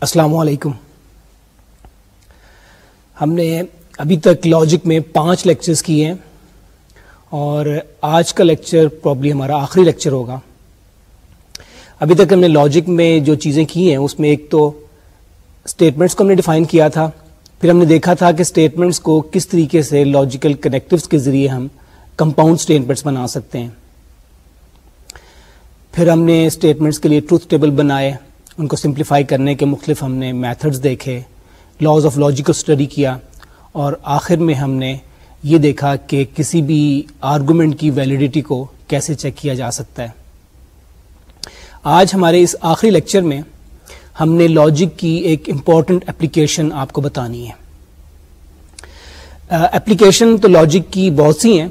السلام علیکم۔ ہم نے ابھی تک لاجک میں پانچ لیکچرز کیے ہیں اور آج کا لیکچر پرابلی ہمارا آخری لیکچر ہوگا۔ ابھی تک ہم نے لاجک میں جو چیزیں کی ہیں، اس میں ایک تو اسٹیٹمنٹس کو ہم نے ڈیفائن کیا تھا، پھر ہم نے دیکھا تھا کہ اسٹیٹمنٹس کو کس طریقے سے لاجیکل کنیکٹوس کے ذریعے ہم کمپاؤنڈ اسٹیٹمنٹس بنا سکتے ہیں۔ پھر ہم نے اسٹیٹمنٹس کے لیے ٹروتھ ٹیبل بنائے۔ ان کو سمپلیفائی کرنے کے مختلف ہم نے میتھڈز دیکھے لاز آف لاجیکل اسٹڈی کیا اور آخر میں ہم نے یہ دیکھا کہ کسی بھی آرگومنٹ کی ویلیڈیٹی کو کیسے چیک کیا جا سکتا ہے۔ آج ہمارے اس آخری لیکچر میں ہم نے لاجک کی ایک امپورٹنٹ اپلیکیشن آپ کو بتانی ہے۔ اپلیکیشن تو لاجک کی بہت سی ہیں،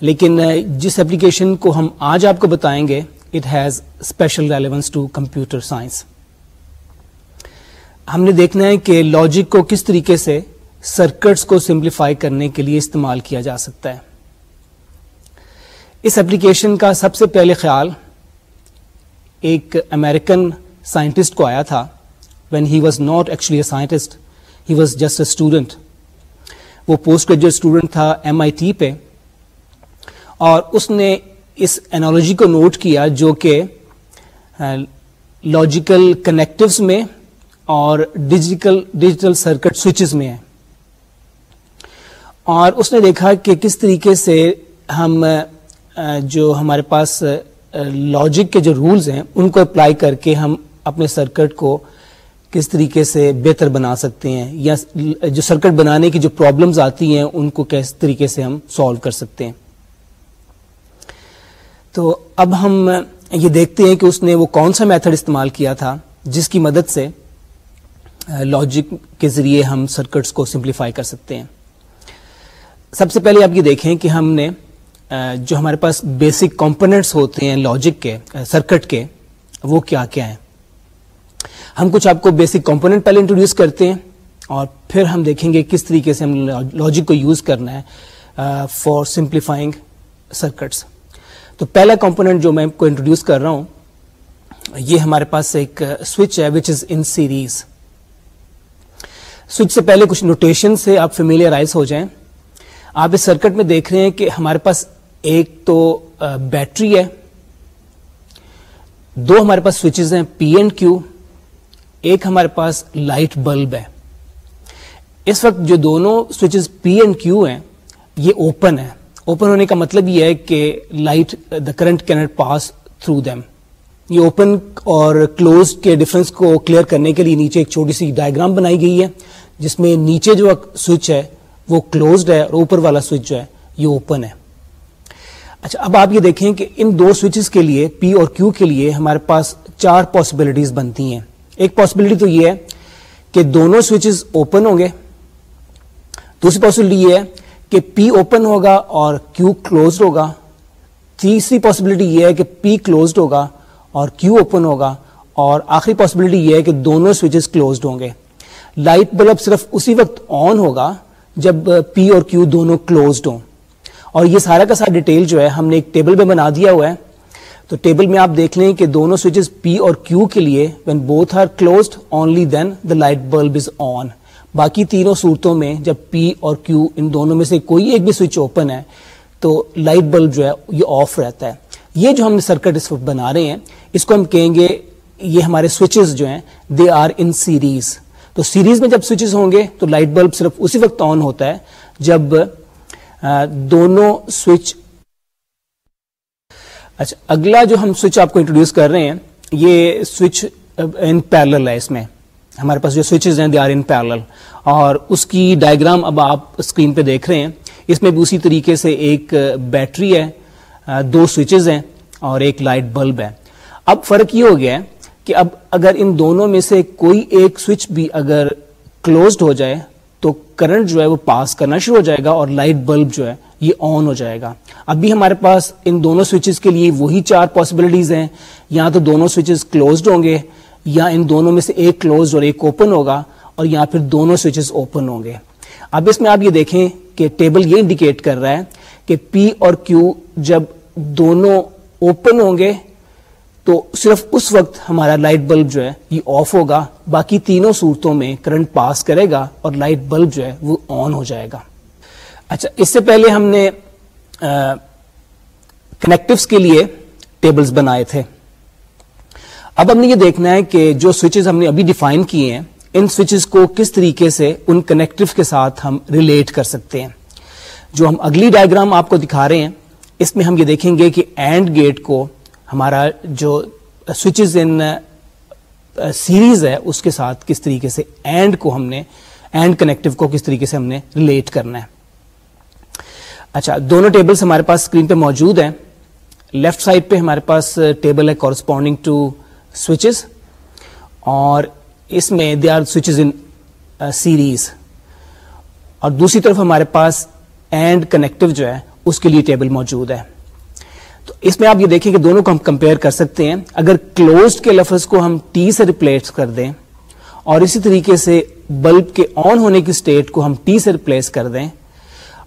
لیکن جس اپلیکیشن کو ہم آج آپ کو بتائیں گے it has special relevance to computer science ہم نے دیکھنا ہے کہ لاجک کو کس طریقے سے سرکٹس کو سمپلیفائی کرنے کے لیے استعمال کیا جا سکتا ہے۔ اس اپلیکیشن کا سب سے پہلے خیال ایک امیرکن سائنٹسٹ کو آیا تھا۔ When he was not actually a scientist he was just a student وہ پوسٹ گریجویٹ اسٹوڈنٹ تھا ایم آئی ٹی پہ اور اس نے اس اینالوجی کو نوٹ کیا جو کہ لاجیکل کنیکٹوس میں اور ڈیجیٹل ڈیجیٹل سرکٹ سوئچز میں ہے۔ اور اس نے دیکھا کہ کس طریقے سے ہم جو ہمارے پاس لاجک کے جو رولز ہیں، ان کو اپلائی کر کے ہم اپنے سرکٹ کو کس طریقے سے بہتر بنا سکتے ہیں، یا جو سرکٹ بنانے کی جو پرابلمز آتی ہیں، ان کو کس طریقے سے ہم سالو کر سکتے ہیں۔ تو اب ہم یہ دیکھتے ہیں کہ اس نے وہ کون سا میتھڈ استعمال کیا تھا جس کی مدد سے لاجک کے ذریعے ہم سرکٹس کو سمپلیفائی کر سکتے ہیں۔ سب سے پہلے آپ یہ دیکھیں کہ ہم نے جو ہمارے پاس بیسک کمپوننٹس ہوتے ہیں لاجک کے سرکٹ کے، وہ کیا کیا ہیں۔ ہم کچھ آپ کو بیسک کمپوننٹ پہلے انٹروڈیوس کرتے ہیں اور پھر ہم دیکھیں گے کس طریقے سے ہم لاجک کو یوز کرنا ہے فار سمپلیفائنگ سرکٹس تو پہلا کمپوننٹ جو میں کو انٹروڈیوس کر رہا ہوں، یہ ہمارے پاس ایک سوئچ ہے وچ از ان سیریز سوئچ سے پہلے کچھ نوٹیشن سے آپ فیملیئرائز ہو جائیں۔ آپ اس سرکٹ میں دیکھ رہے ہیں کہ ہمارے پاس ایک تو بیٹری ہے۔ دو ہمارے پاس سوئچز ہیں پی اینڈ کیو ایک ہمارے پاس لائٹ بلب ہے۔ اس وقت جو دونوں سوئچز پی اینڈ کیو ہیں، یہ اوپن ہے اوپن ہونے کا مطلب یہ ہے کہ light the current can't pass through them یہ اوپن اور کلوز کے ڈفرنس کو کلیئر کرنے کے لیے نیچے ایک چھوٹی سی ڈائگرام بنائی گئی ہے، جس میں نیچے جو سوئچ ہے، وہ کلوزڈ ہے اور اوپر والا سوئچ جو ہے، یہ اوپن ہے۔ اچھا اب آپ یہ دیکھیں کہ ان دو سوئچز کے لیے پی اور کیو کے لیے ہمارے پاس چار پاسبلٹیز بنتی ہیں۔ ایک پاسبلٹی تو یہ ہے کہ دونوں سوئچز اوپن ہوں گے۔ دوسری پاسبلٹی یہ ہے کہ پی اوپن ہوگا اور کیو کلوزڈ ہوگا. تیسری پاسبلٹی یہ ہے کہ پی کلوزڈ ہوگا اور کیو اوپن ہوگا اور آخری پاسبلٹی یہ ہے کہ دونوں سوئچز کلوزڈ ہوں گے. لائٹ بلب صرف اسی وقت آن ہوگا جب پی اور کیو دونوں کلوزڈ ہوں. اور یہ سارا کا سارا ڈیٹیل جو ہے ہم نے ایک ٹیبل میں بنا دیا ہوا ہے. تو ٹیبل میں آپ دیکھ لیں کہ دونوں سوئچز پی اور کیو کے لیے when both are closed only then the light bulb is on باقی تینوں صورتوں میں جب پی اور کیو ان دونوں میں سے کوئی ایک بھی سوئچ اوپن ہے، تو لائٹ بلب جو ہے یہ آف رہتا ہے۔ یہ جو ہم نے سرکٹ اس وقت بنا رہے ہیں، اس کو ہم کہیں گے یہ ہمارے سوئچز جو ہیں دے آر ان سیریز تو سیریز میں جب سوئچز ہوں گے، تو لائٹ بلب صرف اسی وقت آن ہوتا ہے، جب دونوں سوئچ اچھا اگلا جو ہم سوئچ آپ کو انٹروڈیوس کر رہے ہیں، یہ سوئچ ان پیرل ہے اس میں۔ ہمارے پاس جو سوئچز ہیں دے آر ان پیرل اور اس کی ڈائگرام اب آپ اسکرین پہ دیکھ رہے ہیں. اس میں بھی اسی طریقے سے ایک بیٹری ہے دو سوئچز ہیں اور ایک لائٹ بلب ہے. اب فرق یہ ہو گیا ہے کہ اب اگر ان دونوں میں سے کوئی ایک سوئچ بھی اگر کلوزڈ ہو جائے، تو کرنٹ جو ہے وہ پاس کرنا شروع ہو جائے گا اور لائٹ بلب جو ہے یہ آن ہو جائے گا. ابھی ہمارے پاس ان دونوں سوئچز کے لیے وہی چار پاسبلٹیز ہیں. یا تو دونوں سوئچز کلوزڈ ہوں گے. یا ان دونوں میں سے ایک کلوز اور ایک اوپن ہوگا اور یا پھر دونوں سوئچز اوپن ہوں گے۔ اب اس میں آپ یہ دیکھیں کہ ٹیبل یہ انڈیکیٹ کر رہا ہے کہ پی اور کیو جب دونوں اوپن ہوں گے تو صرف اس وقت ہمارا لائٹ بلب جو ہے یہ آف ہوگا، باقی تینوں صورتوں میں کرنٹ پاس کرے گا اور لائٹ بلب جو ہے وہ آن ہو جائے گا۔ اچھا اس سے پہلے ہم نے کنیکٹوس کے لیے ٹیبلز بنائے تھے۔ اب ہم نے یہ دیکھنا ہے کہ جو سوئچز ہم نے ابھی ڈیفائن کیے ہیں، ان سوئچز کو کس طریقے سے ان کنیکٹو کے ساتھ ہم ریلیٹ کر سکتے ہیں۔ جو ہم اگلی ڈائگرام آپ کو دکھا رہے ہیں، اس میں ہم یہ دیکھیں گے کہ اینڈ گیٹ کو ہمارا جو سوئچز ان سیریز ہے، اس کے ساتھ کس طریقے سے اینڈ کو ہم نے اینڈ کنیکٹو کو کس طریقے سے ہم نے ریلیٹ کرنا ہے۔ اچھا دونوں ٹیبلز ہمارے پاس اسکرین پہ موجود ہیں۔ لیفٹ سائڈ پہ ہمارے پاس uh, ٹیبل ہے کورسپونڈنگ ٹو سوئچز اور اس میں they are switches in series اور دوسری طرف ہمارے پاس اینڈ کنیکٹو جو ہے، اس کے لیے ٹیبل موجود ہے. تو اس میں آپ یہ دیکھیں کہ دونوں کو ہم کمپیئر کر سکتے ہیں. اگر کلوزڈ کے لفظ کو ہم ٹی سے ریپلیس کر دیں اور اسی طریقے سے بلب کے آن ہونے کی اسٹیٹ کو ہم ٹی سے ریپلیس کر دیں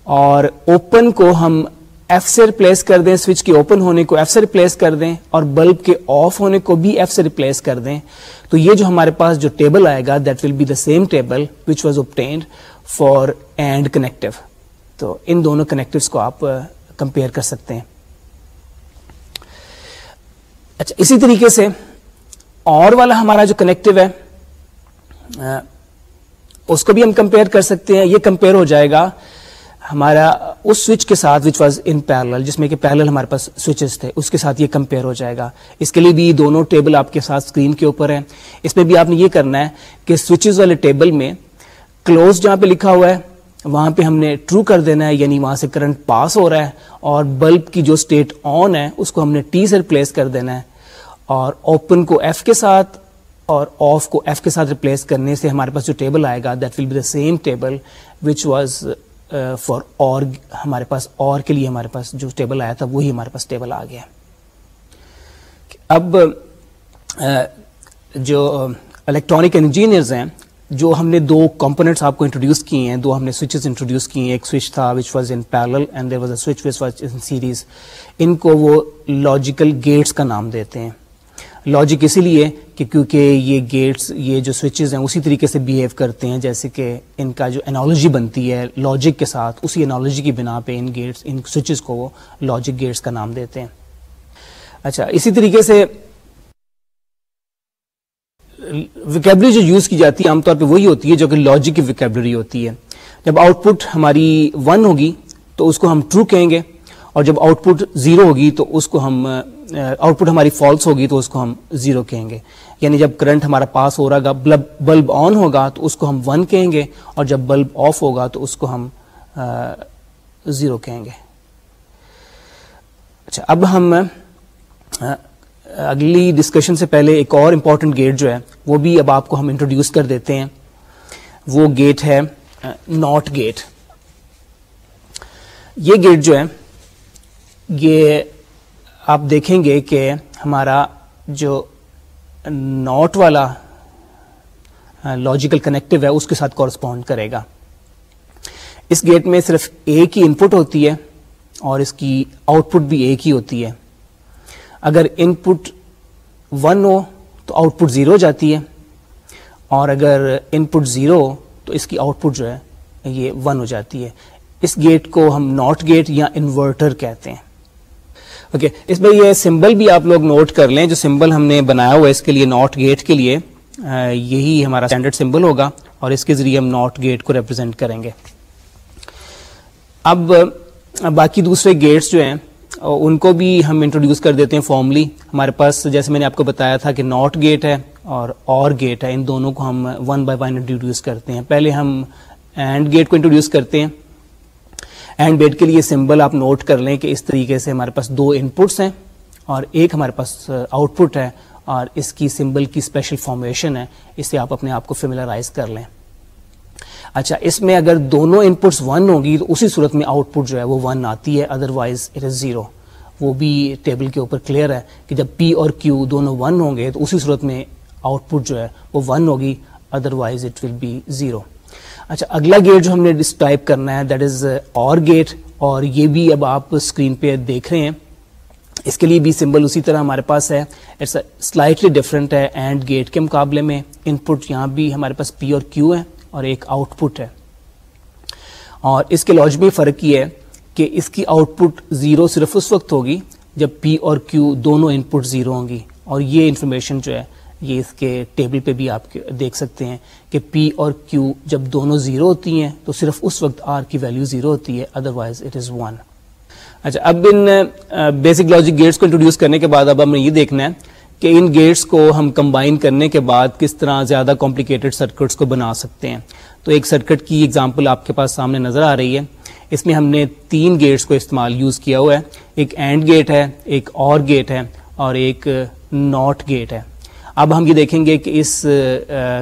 اور اوپن کو ہم ایف سے ریپلیس کر دیں سوئچ کے اوپن ہونے کو ایف سے ریپلیس کر دیں اور بلب کے آف ہونے کو بھی ایف سے ریپلیس کر دیں، تو یہ جو ہمارے پاس جو ٹیبل آئے گا that will be the same table which was obtained for and connective تو ان دونوں کنیکٹوس کو آپ uh, کمپیئر کر سکتے ہیں. اچھا اسی طریقے سے اور والا ہمارا جو کنیکٹو ہے uh, اس کو بھی ہم کمپیئر کر سکتے ہیں، یہ کمپیئر ہو جائے گا. ہمارا اس سوئچ کے ساتھ وچ واز ان پیرل جس میں کہ پیرل ہمارے پاس سوئچز تھے، اس کے ساتھ یہ کمپیئر ہو جائے گا۔ اس کے لیے بھی دونوں ٹیبل آپ کے ساتھ اسکرین کے اوپر ہیں۔ اس میں بھی آپ نے یہ کرنا ہے کہ سوئچز والے ٹیبل میں کلوز جہاں پہ لکھا ہوا ہے، وہاں پہ ہم نے ٹرو کر دینا ہے یعنی وہاں سے کرنٹ پاس ہو رہا ہے اور بلب کی جو اسٹیٹ آن ہے، اس کو ہم نے ٹی سے ریپلیس کر دینا ہے۔ اور اوپن کو ایف کے ساتھ اور آف کو ایف کے ساتھ ریپلیس کرنے سے ہمارے پاس جو ٹیبل آئے گا that will be the same table which was for اور، ہمارے پاس اور کے لیے ہمارے پاس جو ٹیبل آیا تھا، وہی ہمارے پاس ٹیبل آ گیا اب جو الیکٹرانک انجینئرز ہیں، جو ہم نے دو کمپونیٹس آپ کو انٹروڈیوس کیے ہیں، دو ہم نے سوئچز انٹروڈیوس کیے ہیں، ایک سوئچ تھا which was in parallel and there was a switch which was in series ان کو وہ لاجیکل گیٹس کا نام دیتے ہیں۔ لاجک اسی لیے کہ کیونکہ یہ گیٹس یہ جو سوئچز ہیں، اسی طریقے سے بیہیو کرتے ہیں، جیسے کہ ان کا جو انالوجی بنتی ہے لاجک کے ساتھ، اسی انالوجی کی بنا پہ ان گیٹس ان سوئچز کو وہ لاجک گیٹس کا نام دیتے ہیں۔ اچھا اسی طریقے سے ویکیبلری جو یوز کی جاتی ہے، عام طور پہ وہی ہوتی ہے جو کہ لاجک کی ویکیبلری ہوتی ہے۔ جب آؤٹ پٹ ہماری ون ہوگی، تو اس کو ہم ٹرو کہیں گے۔ اور جب آؤٹ پٹ زیرو ہوگی تو اس کو ہم آؤٹ پٹ ہماری فالس ہوگی تو اس کو ہم زیرو کہیں گے۔ یعنی جب کرنٹ ہمارا پاس ہو رہا گا بلب آن ہوگا تو اس کو ہم ون کہیں گے، اور جب بلب آف ہوگا تو اس کو ہم زیرو کہیں گے۔ اچھا اب ہم اگلی ڈسکشن سے پہلے ایک اور امپورٹنٹ گیٹ جو ہے، وہ بھی اب آپ کو ہم انٹروڈیوس کر دیتے ہیں۔ وہ گیٹ ہے ناٹ گیٹ یہ گیٹ جو ہے یہ آپ دیکھیں گے کہ ہمارا جو ناٹ والا لاجیکل کنیکٹو ہے، اس کے ساتھ کورسپونڈ کرے گا۔ اس گیٹ میں صرف ایک ہی ان پٹ ہوتی ہے اور اس کی آؤٹ پٹ بھی ایک ہی ہوتی ہے۔ اگر ان پٹ ون ہو تو آؤٹ پٹ زیرو جاتی ہے، اور اگر ان پٹ زیرو تو اس کی آؤٹ پٹ جو ہے، یہ ون ہو جاتی ہے۔ اس گیٹ کو ہم ناٹ گیٹ یا انورٹر کہتے ہیں۔ Okay okay. اس میں یہ سمبل بھی آپ لوگ نوٹ کر لیں، جو سمبل ہم نے بنایا ہوا ہے اس کے لیے ناٹ گیٹ کے لیے یہی ہمارا اسٹینڈرڈ سمبل ہوگا اور اس کے ذریعے ہم ناٹ گیٹ کو ریپرزینٹ کریں گے۔ اب باقی دوسرے گیٹس جو ہیں ان کو بھی ہم انٹروڈیوس کر دیتے ہیں فارملی ہمارے پاس جیسے میں نے آپ کو بتایا تھا کہ ناٹ گیٹ ہے اور اور گیٹ ہے، ان دونوں کو ہم ون بائی ون انٹروڈیوس کرتے ہیں۔ پہلے ہم اینڈ گیٹ کو انٹروڈیوس کرتے ہیں۔ اینڈ بیٹ کے لیے سمبل آپ نوٹ کر لیں کہ اس طریقے سے ہمارے پاس دو ان پٹس ہیں اور ایک ہمارے پاس uh, آؤٹ پٹ ہے اور اس کی سمبل کی اسپیشل فارمیشن ہے اس سے آپ اپنے آپ کو فیملرائز کر لیں۔ اچھا اس میں اگر دونوں ان پٹس ون ہوگی تو اسی صورت میں آؤٹ پٹ جو ہے وہ ون آتی ہے other wise it is zero وہ بھی ٹیبل کے اوپر کلیئر ہے کہ جب پی اور کیو دونوں ون ہوں گے تو اسی صورت میں آؤٹ پٹ جو ہے وہ ون ہوگی otherwise it will be zero اچھا اگلا گیٹ جو ہم نے ڈسکرائب کرنا ہے دیٹ از اور گیٹ، اور یہ بھی اب آپ اسکرین پہ دیکھ رہے ہیں۔ اس کے لیے بھی سمبل اسی طرح ہمارے پاس ہے۔ اٹس سلائٹلی ڈفرینٹ ہے اینڈ گیٹ کے مقابلے میں۔ ان پٹ یہاں بھی ہمارے پاس پی اور کیو ہے اور ایک آؤٹ پٹ ہے۔ اور اس کے لاج میں فرق یہ ہے کہ اس کی آؤٹ پٹ زیرو صرف اس وقت ہوگی جب پی اور کیو دونوں ان پٹ زیرو ہوں گی۔ اور یہ انفارمیشن جو ہے یہ اس کے ٹیبل پہ بھی آپ دیکھ سکتے ہیں کہ پی اور کیو جب دونوں زیرو ہوتی ہیں تو صرف اس وقت آر کی ویلیو زیرو ہوتی ہے other wise it is one اچھا اب ان بیسک لاجک گیٹس کو انٹروڈیوس کرنے کے بعد اب ہمیں یہ دیکھنا ہے کہ ان گیٹس کو ہم کمبائن کرنے کے بعد کس طرح زیادہ کمپلیکیٹڈ سرکٹس کو بنا سکتے ہیں۔ تو ایک سرکٹ کی ایگزامپل آپ کے پاس سامنے نظر آ رہی ہے۔ اس میں ہم نے تین گیٹس کو استعمال یوز کیا ہوا ہے۔ ایک اینڈ گیٹ ہے، ایک اور گیٹ ہے اور ایک ناٹ گیٹ ہے۔ اب ہم یہ دیکھیں گے کہ اس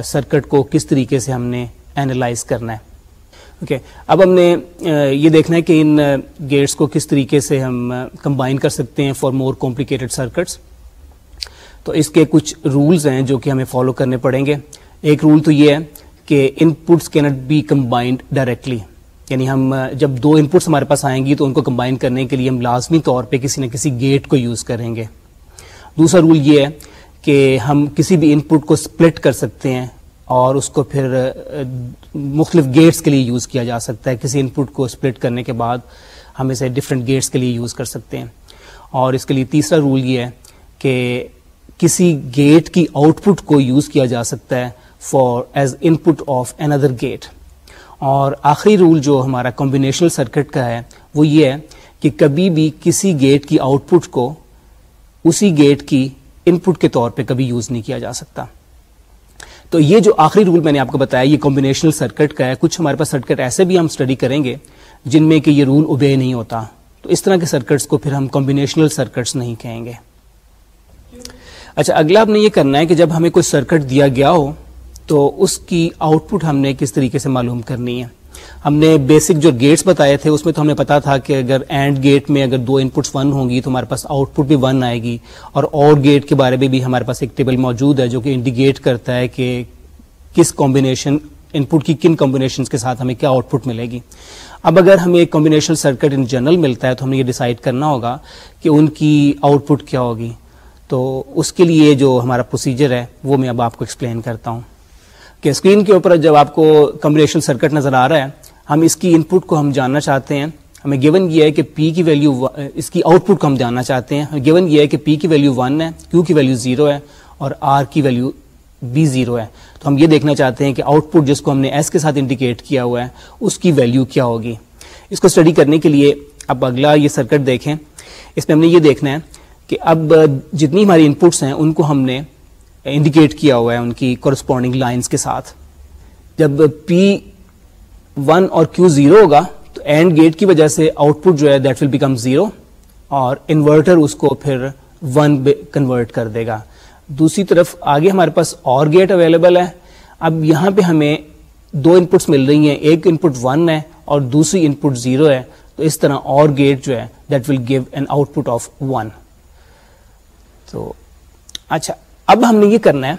سرکٹ کو کس طریقے سے ہم نے اینالائز کرنا ہے۔ اوکے اب ہم نے یہ دیکھنا ہے کہ ان گیٹس کو کس طریقے سے ہم کمبائن کر سکتے ہیں فار مور کمپلیکیٹڈ سرکٹس تو اس کے کچھ رولز ہیں جو کہ ہمیں فالو کرنے پڑیں گے۔ ایک رول تو یہ ہے کہ inputs can't be combined directly یعنی ہم جب دو ان پٹس ہمارے پاس آئیں گی تو ان کو کمبائن کرنے کے لیے ہم لازمی طور پہ کسی نہ کسی گیٹ کو یوز کریں گے۔ دوسرا رول یہ ہے کہ ہم کسی بھی ان پٹ کو سپلٹ کر سکتے ہیں اور اس کو پھر مختلف گیٹس کے لیے یوز کیا جا سکتا ہے۔ کسی ان پٹ کو سپلٹ کرنے کے بعد ہم اسے ڈفرینٹ گیٹس کے لیے یوز کر سکتے ہیں۔ اور اس کے لیے تیسرا رول یہ ہے کہ کسی گیٹ کی آؤٹ پٹ کو یوز کیا جا سکتا ہے for as input of another gate اور آخری رول جو ہمارا کمبینیشنل سرکٹ کا ہے وہ یہ ہے کہ کبھی بھی کسی گیٹ کی آؤٹ پٹ کو اسی گیٹ کی ان پٹ کے طور پہ کبھی یوز نہیں کیا جا سکتا۔ تو یہ جو آخری رول میں نے آپ کو بتایا، یہ کمبینیشنل سرکٹ کا ہے۔ کچھ ہمارے پاس سرکٹ ایسے بھی ہم اسٹڈی کریں گے جن میں کہ یہ رول اوبے نہیں ہوتا۔ تو اس طرح کے سرکٹس کو پھر ہم کمبینیشنل سرکٹس نہیں کہیں گے۔ اچھا اگلا آپ نے یہ کرنا ہے کہ جب ہمیں کوئی سرکٹ دیا گیا ہو، تو اس کی آؤٹ پٹ ہم نے کس طریقے سے معلوم کرنی ہے؟ ہم نے بیسک جو گیٹس بتائے تھے، اس میں تو ہمیں پتا تھا کہ اگر اینڈ گیٹ میں اگر دو ان پٹس ون ہوں گی تو ہمارے پاس آؤٹ پٹ بھی ون آئے گی اور اور گیٹ کے بارے میں بھی ہمارے پاس ایک ٹیبل موجود ہے جو کہ انڈیکیٹ کرتا ہے کہ کس کمبینیشن ان پٹ کی کن کمبینیشن کے ساتھ ہمیں کیا آؤٹ پٹ ملے گی۔ اب اگر ہمیں ایک کمبینیشن سرکٹ ان جنرل ملتا ہے تو ہمیں یہ ڈیسائڈ کرنا ہوگا کہ ان کی آؤٹ پٹ کیا ہوگی۔ تو اس کے لیے جو ہمارا پروسیجر ہے، وہ میں اب آپ کو ایکسپلین کرتا ہوں۔ کہ اسکرین کے اوپر جب آپ کو کمبینیشن سرکٹ نظر آ رہا ہے، ہم اس کی ان پٹ کو ہم جاننا چاہتے ہیں۔ ہمیں گیون یہ ہے کہ پی کی ویلیو اس کی آؤٹ پٹ کو ہم جاننا چاہتے ہیں۔ گیون یہ ہے کہ پی کی ویلیو ون ہے کیو کی ویلیو زیرو ہے اور آر کی ویلیو بی زیرو ہے۔ تو ہم یہ دیکھنا چاہتے ہیں کہ آؤٹ پٹ جس کو ہم نے ایس کے ساتھ انڈیکیٹ کیا ہوا ہے، اس کی ویلیو کیا ہوگی۔ اس کو اسٹڈی کرنے کے لیے اب اگلا یہ سرکٹ دیکھیں۔ اس میں ہم نے یہ دیکھنا ہے کہ اب جتنی ہماری ان پٹس ہیں، ان کو ہم نے انڈیکیٹ کیا ہوا ہے ان کی کورسپونڈنگ لائنس کے ساتھ۔ جب پی ون اور کیو زیرو ہوگا تو اینڈ گیٹ کی وجہ سے آؤٹ پٹ جو ہے دیٹ ول بیکم زیرو اور انورٹر اس کو پھر ون کنورٹ کر دے گا۔ دوسری طرف آگے ہمارے پاس اور گیٹ اویلیبل ہے۔ اب یہاں پہ ہمیں دو ان پٹس مل رہی ہیں، ایک ان پٹ ون ہے اور دوسری ان پٹ زیرو ہے۔ تو اس طرح اور گیٹ جو ہے that will give an output of one تو اچھا اب ہم نے یہ کرنا ہے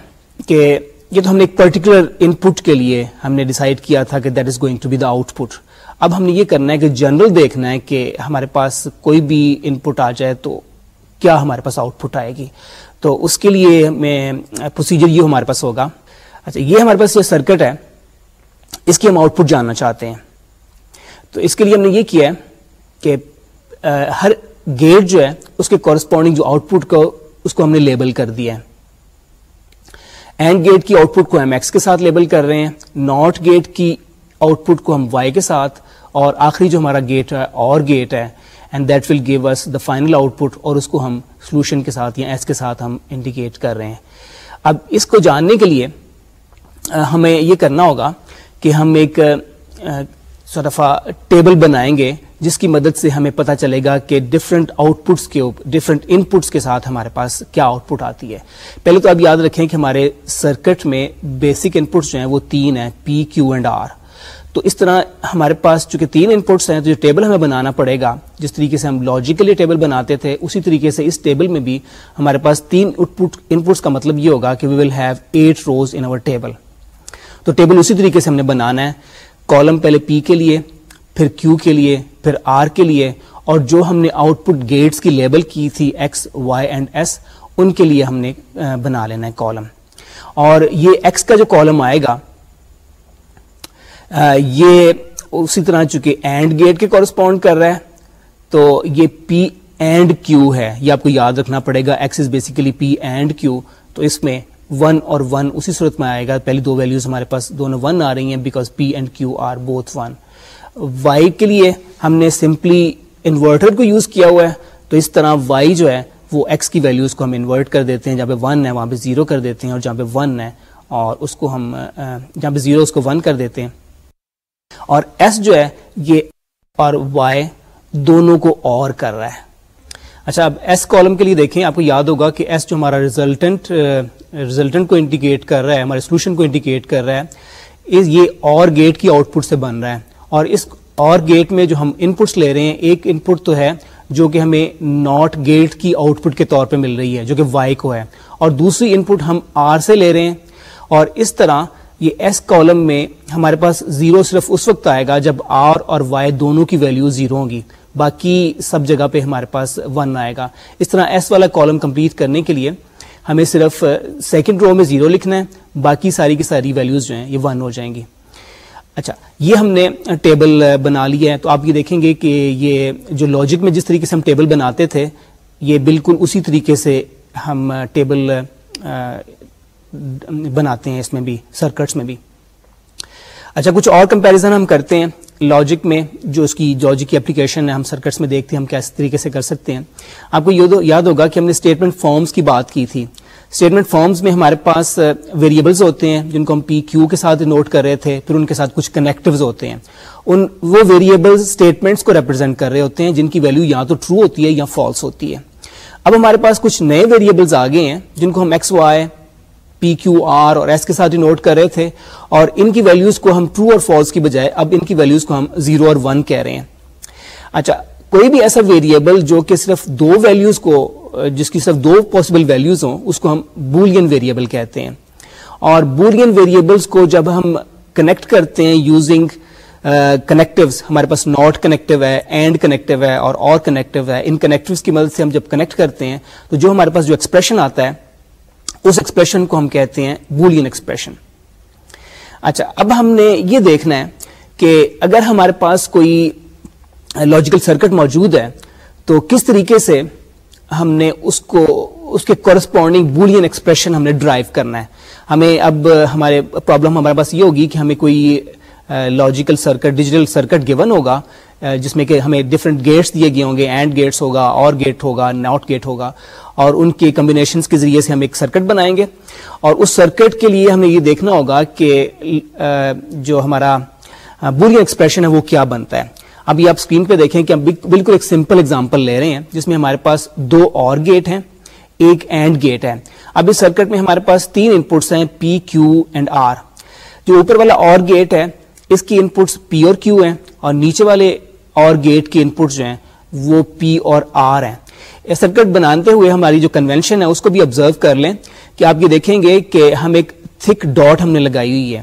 کہ یہ تو ہم نے ایک پرٹیکولر ان پٹ کے لیے ہم نے ڈیسائڈ کیا تھا کہ that is going to be the output اب ہم نے یہ کرنا ہے کہ جنرل دیکھنا ہے کہ ہمارے پاس کوئی بھی ان پٹ آ جائے تو کیا ہمارے پاس آؤٹ پٹ آئے گی؟ تو اس کے لیے میں پروسیجر یہ ہمارے پاس ہوگا۔ اچھا یہ ہمارے پاس یہ سرکٹ ہے۔ اس کی ہم آؤٹ پٹ جاننا چاہتے ہیں۔ تو اس کے لیے ہم نے یہ کیا ہے کہ ہر گیٹ جو ہے، اس کے کورسپونڈنگ جو آؤٹ پٹ کو، اس کو ہم نے لیبل کر دیا ہے۔ اینڈ گیٹ کی آؤٹ پٹ کو ہم ایکس کے ساتھ لیبل کر رہے ہیں ناٹ گیٹ کی آؤٹ پٹ کو ہم وائی کے ساتھ، اور آخری جو ہمارا گیٹ ہے اور گیٹ ہے and that will give us the final output اور اس کو ہم سولوشن کے ساتھ یا ایس کے ساتھ ہم انڈیکیٹ کر رہے ہیں۔ اب اس کو جاننے کے لیے ہمیں یہ کرنا ہوگا کہ ہم ایک سرفا ٹیبل بنائیں گے۔ جس کی مدد سے ہمیں پتا چلے گا کہ ڈفرنٹ آؤٹ پٹس کے ڈفرنٹ ان پٹس کے ساتھ ہمارے پاس کیا آؤٹ پٹ آتی ہے۔ پہلے تو آپ یاد رکھیں کہ ہمارے سرکٹ میں بیسک ان پٹس جو ہیں وہ تین ہیں پی کیو اینڈ آر تو اس طرح ہمارے پاس چونکہ تین ان پٹس ہیں، تو جو ٹیبل ہمیں بنانا پڑے گا۔ جس طریقے سے ہم لاجیکلی ٹیبل بناتے تھے، اسی طریقے سے اس ٹیبل میں بھی ہمارے پاس تین ان پٹس کا مطلب یہ ہوگا کہ we will have eight rows in our table تو ٹیبل اسی طریقے سے ہم نے بنانا ہے۔ کالم پہلے پی کے لیے پھر کیو کے لیے، پھر آر کے لیے، اور جو ہم نے آؤٹ پٹ گیٹس کی لیبل کی تھی ایکس وائی اینڈ ایس ان کے لیے ہم نے بنا لینا ہے کالم اور یہ ایکس کا جو کالم آئے گا یہ اسی طرح چونکہ اینڈ گیٹ کے کورسپونڈ کر رہا ہے، تو یہ پی اینڈ کیو ہے۔ یہ آپ کو یاد رکھنا پڑے گا X is basically P and Q تو اس میں ون اور ون اسی صورت میں آئے گا۔ پہلی دو ویلیوز ہمارے پاس دونوں ون آ رہی ہیں because P and Q are both one Y کے لیے ہم نے سمپلی انورٹر کو یوز کیا ہوا ہے۔ تو اس طرح وائی جو ہے وہ ایکس کی ویلیوز کو ہم انورٹ کر دیتے ہیں۔ جہاں پہ ون ہے وہاں پہ زیرو کر دیتے ہیں اور جہاں پہ ون ہے اور اس کو ہم جہاں پہ زیرو اس کو ون کر دیتے ہیں۔ اور ایس جو ہے یہ اور وائی دونوں کو اور کر رہا ہے۔ اچھا اب ایس کالم کے لیے دیکھیں۔ آپ کو یاد ہوگا کہ ایس جو ہمارا ریزلٹنٹ ریزلٹنٹ کو انڈیکیٹ کر رہا ہے، ہمارے سولوشن کو انڈیکیٹ کر رہا ہے یہ اور گیٹ کی آؤٹ پٹ سے بن رہا ہے۔ اور اس اور گیٹ میں جو ہم ان پٹس لے رہے ہیں، ایک ان پٹ تو ہے جو کہ ہمیں ناٹ گیٹ کی آؤٹ پٹ کے طور پہ مل رہی ہے، جو کہ وائی کو ہے۔ اور دوسری ان پٹ ہم آر سے لے رہے ہیں۔ اور اس طرح یہ ایس کالم میں ہمارے پاس زیرو صرف اس وقت آئے گا جب آر اور وائی دونوں کی ویلیو زیرو ہوگی باقی سب جگہ پہ ہمارے پاس ون آئے گا۔ اس طرح ایس والا کالم کمپلیٹ کرنے کے لیے ہمیں صرف سیکنڈ رو میں زیرو لکھنا ہے، باقی ساری کی ساری ویلیوز جو ہیں یہ ون ہو جائیں گی۔ اچھا یہ ہم نے ٹیبل بنا لیا ہے۔ تو آپ یہ دیکھیں گے کہ یہ جو لاجک میں جس طریقے سے ہم ٹیبل بناتے تھے، یہ بالکل اسی طریقے سے ہم ٹیبل بناتے ہیں اس میں بھی سرکٹس میں بھی۔ اچھا کچھ اور کمپیریزن ہم کرتے ہیں۔ لاجک میں جو اس کی لاجک کی اپلیکیشن ہے، ہم سرکٹس میں دیکھتے ہیں ہم کس طریقے سے کر سکتے ہیں۔ آپ کو یاد ہوگا کہ ہم نے اسٹیٹمنٹ فارمز کی بات کی تھی۔ اسٹیٹمنٹ فارمز میں ہمارے پاس ویریبلز ہوتے ہیں جن کو ہم پی کیو کے ساتھ نوٹ کر رہے تھے، پھر ان کے ساتھ کچھ کنیکٹوز ہوتے ہیں۔ ان وہ ویریبلز اسٹیٹمنٹس کو ریپرزینٹ کر رہے ہوتے ہیں جن کی ویلو یا تو ٹرو ہوتی ہے یا فالس ہوتی ہے۔ اب ہمارے پاس کچھ نئے ویریبلز آ گئے ہیں جن کو ہم X Y P Q R اور ایس کے ساتھ نوٹ کر رہے تھے اور ان کی ویلوز کو ہم ٹرو اور فالس کی بجائے اب ان کی ویلوز کو ہم زیرو اور ون کہہ رہے ہیں۔ اچھا کوئی بھی ایسا ویریبل جو کہ صرف دو ویلوز کو جس کی صرف دو پاسبل ویلوز ہوں، اس کو ہم بولین ویریبل کہتے ہیں۔ اور بولین ویریبلس کو جب ہم کنیکٹ کرتے ہیں یوزنگ کنیکٹو ہمارے پاس ناٹ کنیکٹو ہے اینڈ کنیکٹو ہے، اور اور کنیکٹو ہے۔ ان کنیکٹو کی مدد سے ہم جب کنیکٹ کرتے ہیں، تو جو ہمارے پاس جو ایکسپریشن آتا ہے، اس ایکسپریشن کو ہم کہتے ہیں بولین ایکسپریشن اچھا اب ہم نے یہ دیکھنا ہے کہ اگر ہمارے پاس کوئی لاجیکل سرکٹ موجود ہے، تو کس طریقے سے ہم نے اس کو، اس کے کورسپونڈنگ بولین ایکسپریشن ہم نے ڈرائیو کرنا ہے۔ ہمیں اب ہمارے پرابلم ہمارے پاس یہ ہوگی کہ ہمیں کوئی logical circuit digital circuit given ہوگا جس میں کہ ہمیں ڈفرنٹ گیٹس دیے گئے ہوں گے اینڈ گیٹس ہوگا اور گیٹ ہوگا ناٹ گیٹ ہوگا، اور ان کے کمبینیشن کے ذریعے سے ہم ایک سرکٹ بنائیں گے۔ اور اس سرکٹ کے لیے ہمیں یہ دیکھنا ہوگا کہ جو ہمارا بولین ایکسپریشن ہے وہ کیا بنتا ہے۔ ابھی آپ اسکرین پہ دیکھیں کہ ہم بالکل ایک سمپل اگزامپل لے رہے ہیں، جس میں ہمارے پاس دو اور گیٹ ہیں، ایک اینڈ گیٹ ہے اب اس سرکٹ میں ہمارے پاس تین انپٹس ہیں پی کیو اینڈ آر جو اوپر والا اور گیٹ ہے، اس کی انپٹس پی اور کیو ہیں اور نیچے والے اور گیٹ کی انپٹس جو ہیں، وہ پی اور آر ہیں۔ یہ سرکٹ بناتے ہوئے ہماری جو کنوینشن ہے، اس کو بھی آبزرو کر لیں کہ آپ یہ دیکھیں گے کہ ہم ایک تھک ڈاٹ ہم نے لگائی ہوئی ہے۔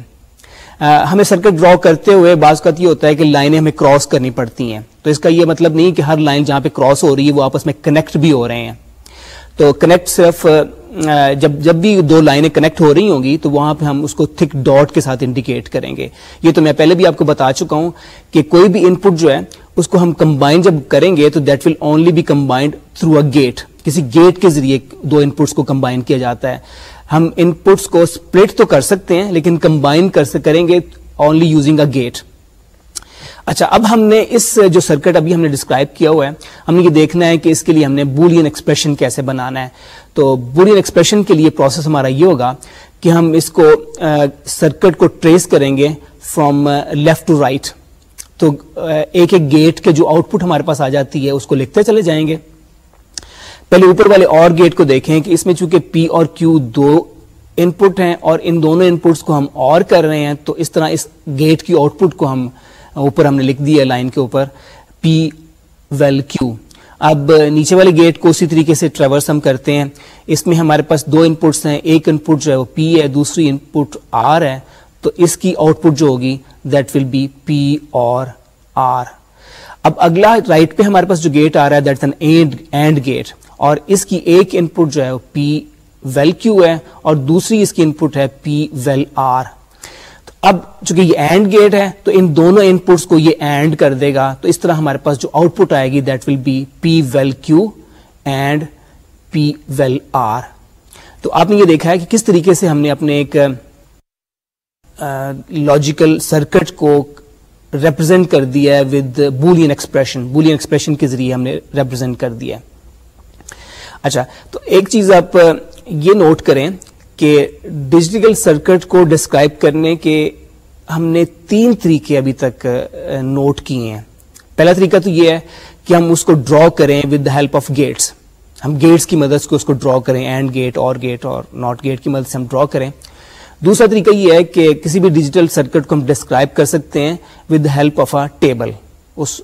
ہمیں سرکٹ ڈرا کرتے ہوئے بعض کا یہ ہوتا ہے کہ لائنیں ہمیں کراس کرنی پڑتی ہیں۔ تو اس کا یہ مطلب نہیں کہ ہر لائن جہاں پہ کراس ہو رہی ہے وہ آپس میں کنیکٹ بھی ہو رہے ہیں۔ تو کنیکٹ صرف جب جب بھی دو لائنیں کنیکٹ ہو رہی ہوں گی تو وہاں پہ ہم اس کو تھک ڈاٹ کے ساتھ انڈیکیٹ کریں گے۔ یہ تو میں پہلے بھی آپ کو بتا چکا ہوں کہ کوئی بھی ان پٹ جو ہے، اس کو ہم کمبائن جب کریں گے تو that will only be combined through a gate کسی گیٹ کے ذریعے دو ان پٹس کو کمبائن کیا جاتا ہے۔ ہم ان پٹس کو اسپلٹ تو کر سکتے ہیں، لیکن کمبائن کریں گے اونلی یوزنگ اے گیٹ اچھا اب ہم نے اس جو سرکٹ ابھی ہم نے ڈسکرائب کیا ہوا ہے، ہم نے یہ دیکھنا ہے کہ اس کے لیے ہم نے بولین ایکسپریشن کیسے بنانا ہے۔ تو بولین ایکسپریشن کے لیے پروسیس ہمارا یہ ہوگا کہ ہم اس کو سرکٹ کو ٹریس کریں گے فرام لیفٹ ٹو رائٹ تو ایک ایک گیٹ کے جو آؤٹ پٹ ہمارے پاس آ جاتی ہے، اس کو لکھتے چلے جائیں گے۔ پہلے اوپر والے اور گیٹ کو دیکھیں کہ اس میں چونکہ پی اور کیو دو ان پٹ ہیں اور ان دونوں ان پٹس کو ہم اور کر رہے ہیں، تو اس طرح اس گیٹ کی آؤٹ پٹ کو ہم اوپر ہم نے لکھ دیا لائن کے اوپر پی ویل کیو اب نیچے والے گیٹ کو اسی طریقے سے ٹریورس ہم کرتے ہیں۔ اس میں ہمارے پاس دو ان پٹس ہیں، ایک ان پٹ جو ہے وہ پی ہے، دوسری ان پٹ آر ہے۔ تو اس کی آؤٹ پٹ جو ہوگی دیٹ ول بی پی اور آر اب اگلا رائٹ پہ ہمارے پاس جو گیٹ آ رہا ہے دیٹس این اینڈ گیٹ اور اس کی ایک ان پٹ جو ہے وہ پی ویل کیو ہے اور دوسری اس کی ان پٹ ہے پی ویل آر اب چونکہ یہ اینڈ گیٹ ہے تو ان دونوں ان پٹس کو یہ اینڈ کر دے گا تو اس طرح ہمارے پاس جو آؤٹ پٹ آئے گی that will be P vel Q and P vel R تو آپ نے یہ دیکھا ہے کہ کس طریقے سے ہم نے اپنے ایک لاجیکل سرکٹ کو ریپرزینٹ کر دیا ہے with Boolean expression Boolean expression کے ذریعے ہم نے ریپرزینٹ کر دیا ہے۔ اچھا تو ایک چیز آپ یہ نوٹ کریں کہ ڈیجیٹل سرکٹ کو ڈسکرائب کرنے کے ہم نے تین طریقے ابھی تک نوٹ کیے ہیں۔ پہلا طریقہ تو یہ ہے کہ ہم اس کو ڈرا کریں with the help of gates ہم گیٹس کی مدد سے اس کو ڈرا کریں اینڈ گیٹ اور گیٹ اور ناٹ گیٹ کی مدد سے ہم ڈرا کریں۔ دوسرا طریقہ یہ ہے کہ کسی بھی ڈیجیٹل سرکٹ کو ہم ڈسکرائب کر سکتے ہیں with help of a table us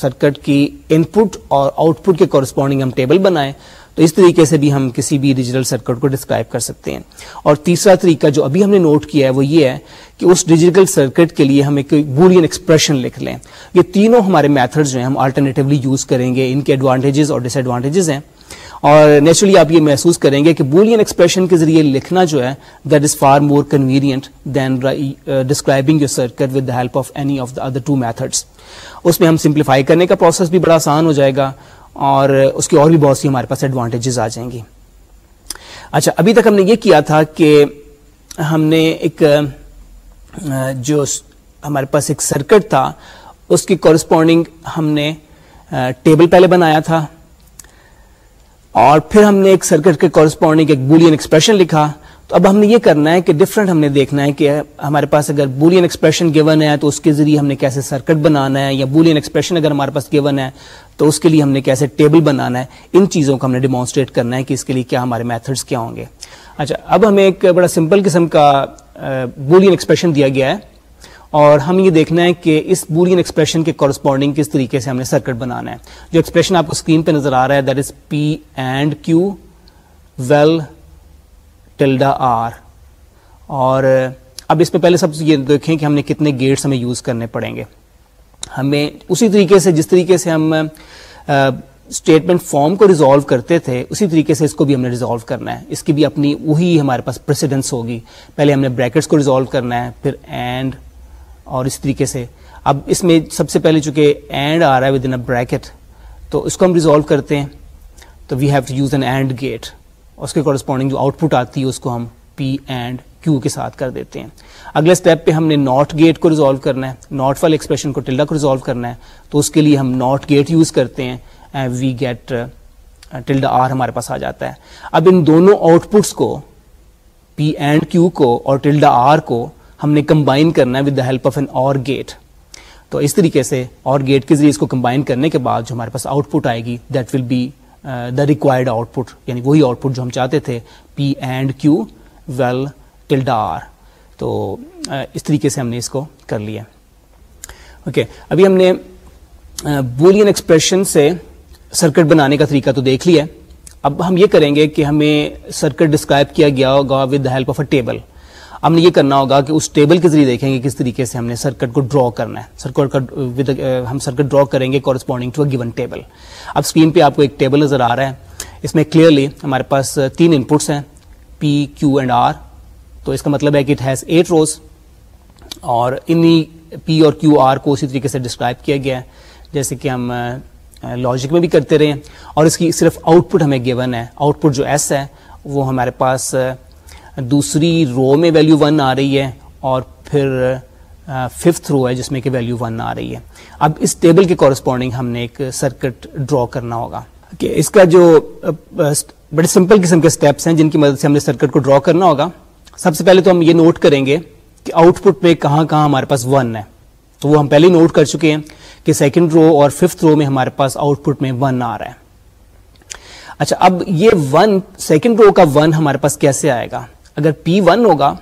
circuit کی ان پٹ اور آؤٹ پٹ کے کورسپونڈنگ ہم ٹیبل بنائیں۔ تو اس طریقے سے بھی ہم کسی بھی ڈیجیٹل سرکٹ کو ڈسکرائب کر سکتے ہیں۔ اور تیسرا طریقہ جو ابھی ہم نے نوٹ کیا ہے وہ یہ ہے کہ اس ڈیجیٹل سرکٹ کے لیے ہم ایک بولین ایکسپریشن لکھ لیں۔ یہ تینوں ہمارے میتھڈ جو ہیں ہم آلٹرنیٹیولی یوز کریں گے۔ ان کے ایڈوانٹیجز اور ڈس ایڈوانٹیجز ہیں۔ اور نیچرلی آپ یہ محسوس کریں گے کہ بولین ایکسپریشن کے ذریعے لکھنا جو ہے that is far more convenient than describing your circuit with the help of any of the other two methods اس میں ہم سمپلیفائی کرنے کا پروسیس بھی بڑا آسان ہو جائے گا۔ اور اس کی اور بھی بہت سی ہمارے پاس ایڈوانٹیجز آ جائیں گی۔ اچھا ابھی تک ہم نے یہ کیا تھا کہ ہم نے ایک جو ہمارے پاس ایک سرکٹ تھا، اس کی کورسپونڈنگ ہم نے ٹیبل پہلے بنایا تھا۔ اور پھر ہم نے ایک سرکٹ کے کورسپونڈنگ ایک بولین ایکسپریشن لکھا۔ تو اب ہم نے یہ کرنا ہے کہ ڈفرنٹ ہم نے دیکھنا ہے کہ ہمارے پاس اگر بولین ایکسپریشن گیون ہے تو اس کے ذریعے ہم نے کیسے سرکٹ بنانا ہے یا بولین ایکسپریشن اگر ہمارے پاس گیون ہے تو اس کے لیے ہم نے کیسے ٹیبل بنانا ہے؟ ان چیزوں کو ہم نے ڈیمانسٹریٹ کرنا ہے کہ اس کے لیے کیا ہمارے میتھڈس کیا ہوں گے۔ اچھا اب ہمیں ایک بڑا سمپل قسم کا بولین ایکسپریشن دیا گیا ہے اور ہم یہ دیکھنا ہے کہ اس بولین ایکسپریشن کے کورسپونڈنگ کس طریقے سے ہم نے سرکٹ بنانا ہے۔ جو ایکسپریشن آپ کو اسکرین پہ نظر آ رہا ہے that is P and Q vel tilde R. اور اب اس پہ پہلے سب یہ دیکھیں کہ ہم نے کتنے گیٹس ہمیں یوز کرنے پڑیں گے۔ ہمیں اسی طریقے سے جس طریقے سے ہم اسٹیٹمنٹ فارم کو ریزالو کرتے تھے، اسی طریقے سے اس کو بھی ہم نے ریزالو کرنا ہے۔ اس کی بھی اپنی وہی ہمارے پاس پریسیڈنس ہوگی۔ پہلے ہم نے بریکٹس کو ریزالو کرنا ہے، پھر اینڈ اور اس طریقے سے۔ اب اس میں سب سے پہلے چونکہ اینڈ آ رہا ہے ود ان بریکٹ تو اس کو ہم ریزالو کرتے ہیں۔ تو we have to use an and gate اس کے کورسپونڈنگ جو آؤٹ پٹ آتی ہے اس کو ہم پی اینڈ کیو کے ساتھ کر دیتے ہیں۔ اگلے اسٹیپ پہ ہم نے ناٹ گیٹ کو ریزالو کرنا ہے۔ ناٹ والے ایکسپریشن کو ٹلڈا کو ریزالو کرنا ہے۔ تو اس کے لیے ہم ناٹ گیٹ یوز کرتے ہیں وی گیٹ ٹلڈا آر ہمارے پاس آ جاتا ہے۔ اب ان دونوں آؤٹ پٹس کو پی اینڈ کیو کو اور ٹلڈا آر کو ہم نے کمبائن کرنا ہے with the help of an OR gate تو اس طریقے سے اور گیٹ کے ذریعے اس کو کمبائن کرنے کے بعد جو ہمارے پاس آؤٹ پٹ آئے گی that will be the required output یعنی وہی آؤٹ پٹ جو ہم چاہتے تھے P and Q vel tilde R تو اس طریقے سے ہم نے اس کو کر لیا۔ Okay okay. ابھی ہم نے بولین ایکسپریشن سے سرکٹ بنانے کا طریقہ تو دیکھ لیا۔ اب ہم یہ کریں گے کہ ہمیں سرکٹ ڈسکرائب کیا گیا ہوگا with the help of a table ہم نے یہ کرنا ہوگا کہ اس ٹیبل کے ذریعے دیکھیں گے کس طریقے سے ہم نے سرکٹ کو ڈرا کرنا ہے۔ سرکٹ کا uh, ہم سرکٹ ڈرا کریں گے corresponding to a given table اب اسکرین پہ آپ کو ایک ٹیبل نظر آ رہا ہے۔ اس میں کلیئرلی ہمارے پاس تین انپٹس ہیں۔ پی کیو اینڈ آر تو اس کا مطلب ہے کہ اٹ ہیز ایٹ روز اور انہی پی اور کیو آر کو اسی طریقے سے ڈسکرائب کیا گیا ہے۔ جیسے کہ ہم uh, لاجک میں بھی کرتے رہے۔ اور اس کی صرف آؤٹ پٹ ہمیں گیون ہے۔ آؤٹ پٹ جو ایس ہے وہ ہمارے پاس uh, دوسری رو میں ویلیو ون آ رہی ہے اور پھر ففتھ رو ہے جس میں کہ ویلیو ون آ رہی ہے۔ اب اس ٹیبل کے کورسپونڈنگ ہم نے ایک سرکٹ ڈرا کرنا ہوگا۔ کہ اس کا جو بڑے سمپل قسم کے اسٹیپس ہیں جن کی مدد سے ہم نے سرکٹ کو ڈرا کرنا ہوگا۔ سب سے پہلے تو ہم یہ نوٹ کریں گے کہ آؤٹ پٹ میں کہاں کہاں ہمارے پاس ون ہے۔ تو وہ ہم پہلے نوٹ کر چکے ہیں کہ سیکنڈ رو اور ففتھ رو میں ہمارے پاس آؤٹ پٹ میں ون آ رہا ہے۔ اچھا اب یہ ون سیکنڈ رو کا ون ہمارے پاس کیسے آئے گا؟ اگر پی ون ہوگا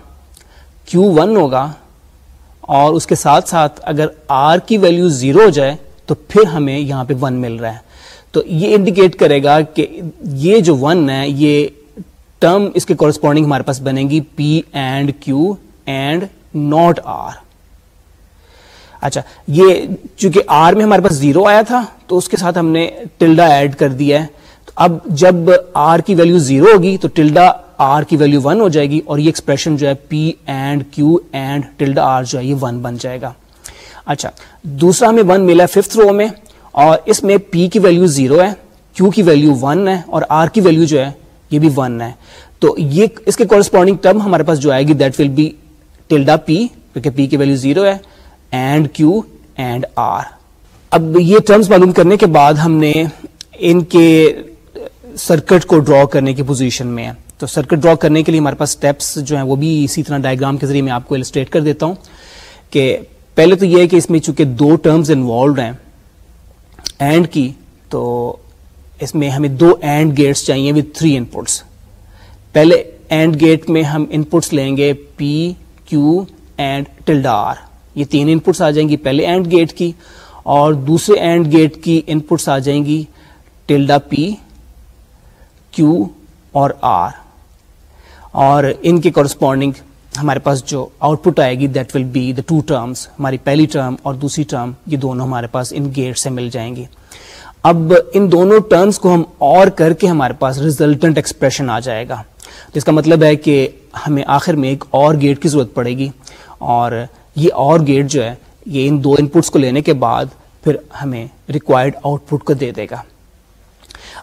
کیو ون ہوگا، اور اس کے ساتھ ساتھ اگر آر کی ویلو زیرو ہو جائے، تو پھر ہمیں یہاں پہ ون مل رہا ہے۔ تو یہ انڈیکیٹ کرے گا کہ یہ جو ون ہے، یہ ٹرم اس کے کورسپونڈنگ ہمارے پاس بنے گی P and Q and NOT R اچھا یہ چونکہ آر میں ہمارے پاس زیرو آیا تھا، تو اس کے ساتھ ہم نے ٹلڈا ایڈ کر دیا ہے۔ تو اب جب آر کی ویلو زیرو ہوگی، تو ٹلڈا آر کی ویلو ون ہو جائے گی اور یہ ایکسپریشن جو ہے P and Q and tilde R جو ہے یہ ون بن جائے گا۔ اچھا دوسرا ہمیں ون ملا ہے ففتھ رو میں اور اس میں پی کی ویلو زیرو ہے کیو کی ویلو ون ہے اور آر کی ویلو جو ہے یہ بھی ون ہے۔ تو یہ اس کے کورسپونڈنگ ٹرم ہمارے پاس جو آئے گی that will be tilde P کیونکہ پی کی ویلو زیرو ہے اینڈ کیو اینڈ آر اب یہ ٹرمز معلوم کرنے کے بعد ہم نے ان کے سرکٹ کو ڈرا کرنے کی پوزیشن میں ہے تو سرکٹ ڈرا کرنے کے لیے ہمارے پاس اسٹیپس جو ہیں وہ بھی اسی طرح ڈائگرام کے ذریعے میں آپ کو السٹریٹ کر دیتا ہوں کہ پہلے تو یہ ہے کہ اس میں چونکہ دو ٹرمز انوالوڈ ہیں اینڈ کی، تو اس میں ہمیں دو اینڈ گیٹس چاہیے وتھ تھری انپٹس پہلے اینڈ گیٹ میں ہم انپٹس لیں گے P Q and tilde R یہ تین انپٹس آ جائیں گی پہلے اینڈ گیٹ کی، اور دوسرے اینڈ گیٹ کی انپٹس آ جائیں گی ٹلڈا پی کیو اور آر اور ان کے کورسپونڈنگ ہمارے پاس جو آؤٹ پٹ آئے گی that will be the two terms ہماری پہلی ٹرم اور دوسری ٹرم یہ دونوں ہمارے پاس ان گیٹ سے مل جائیں گی۔ اب ان دونوں ٹرمس کو ہم اور کر کے ہمارے پاس ریزلٹنٹ ایکسپریشن آ جائے گا۔ جس کا مطلب ہے کہ ہمیں آخر میں ایک اور گیٹ کی ضرورت پڑے گی اور یہ اور گیٹ جو ہے، یہ ان دو انپٹس کو لینے کے بعد پھر ہمیں ریکوائرڈ آؤٹ پٹ کو دے دے گا۔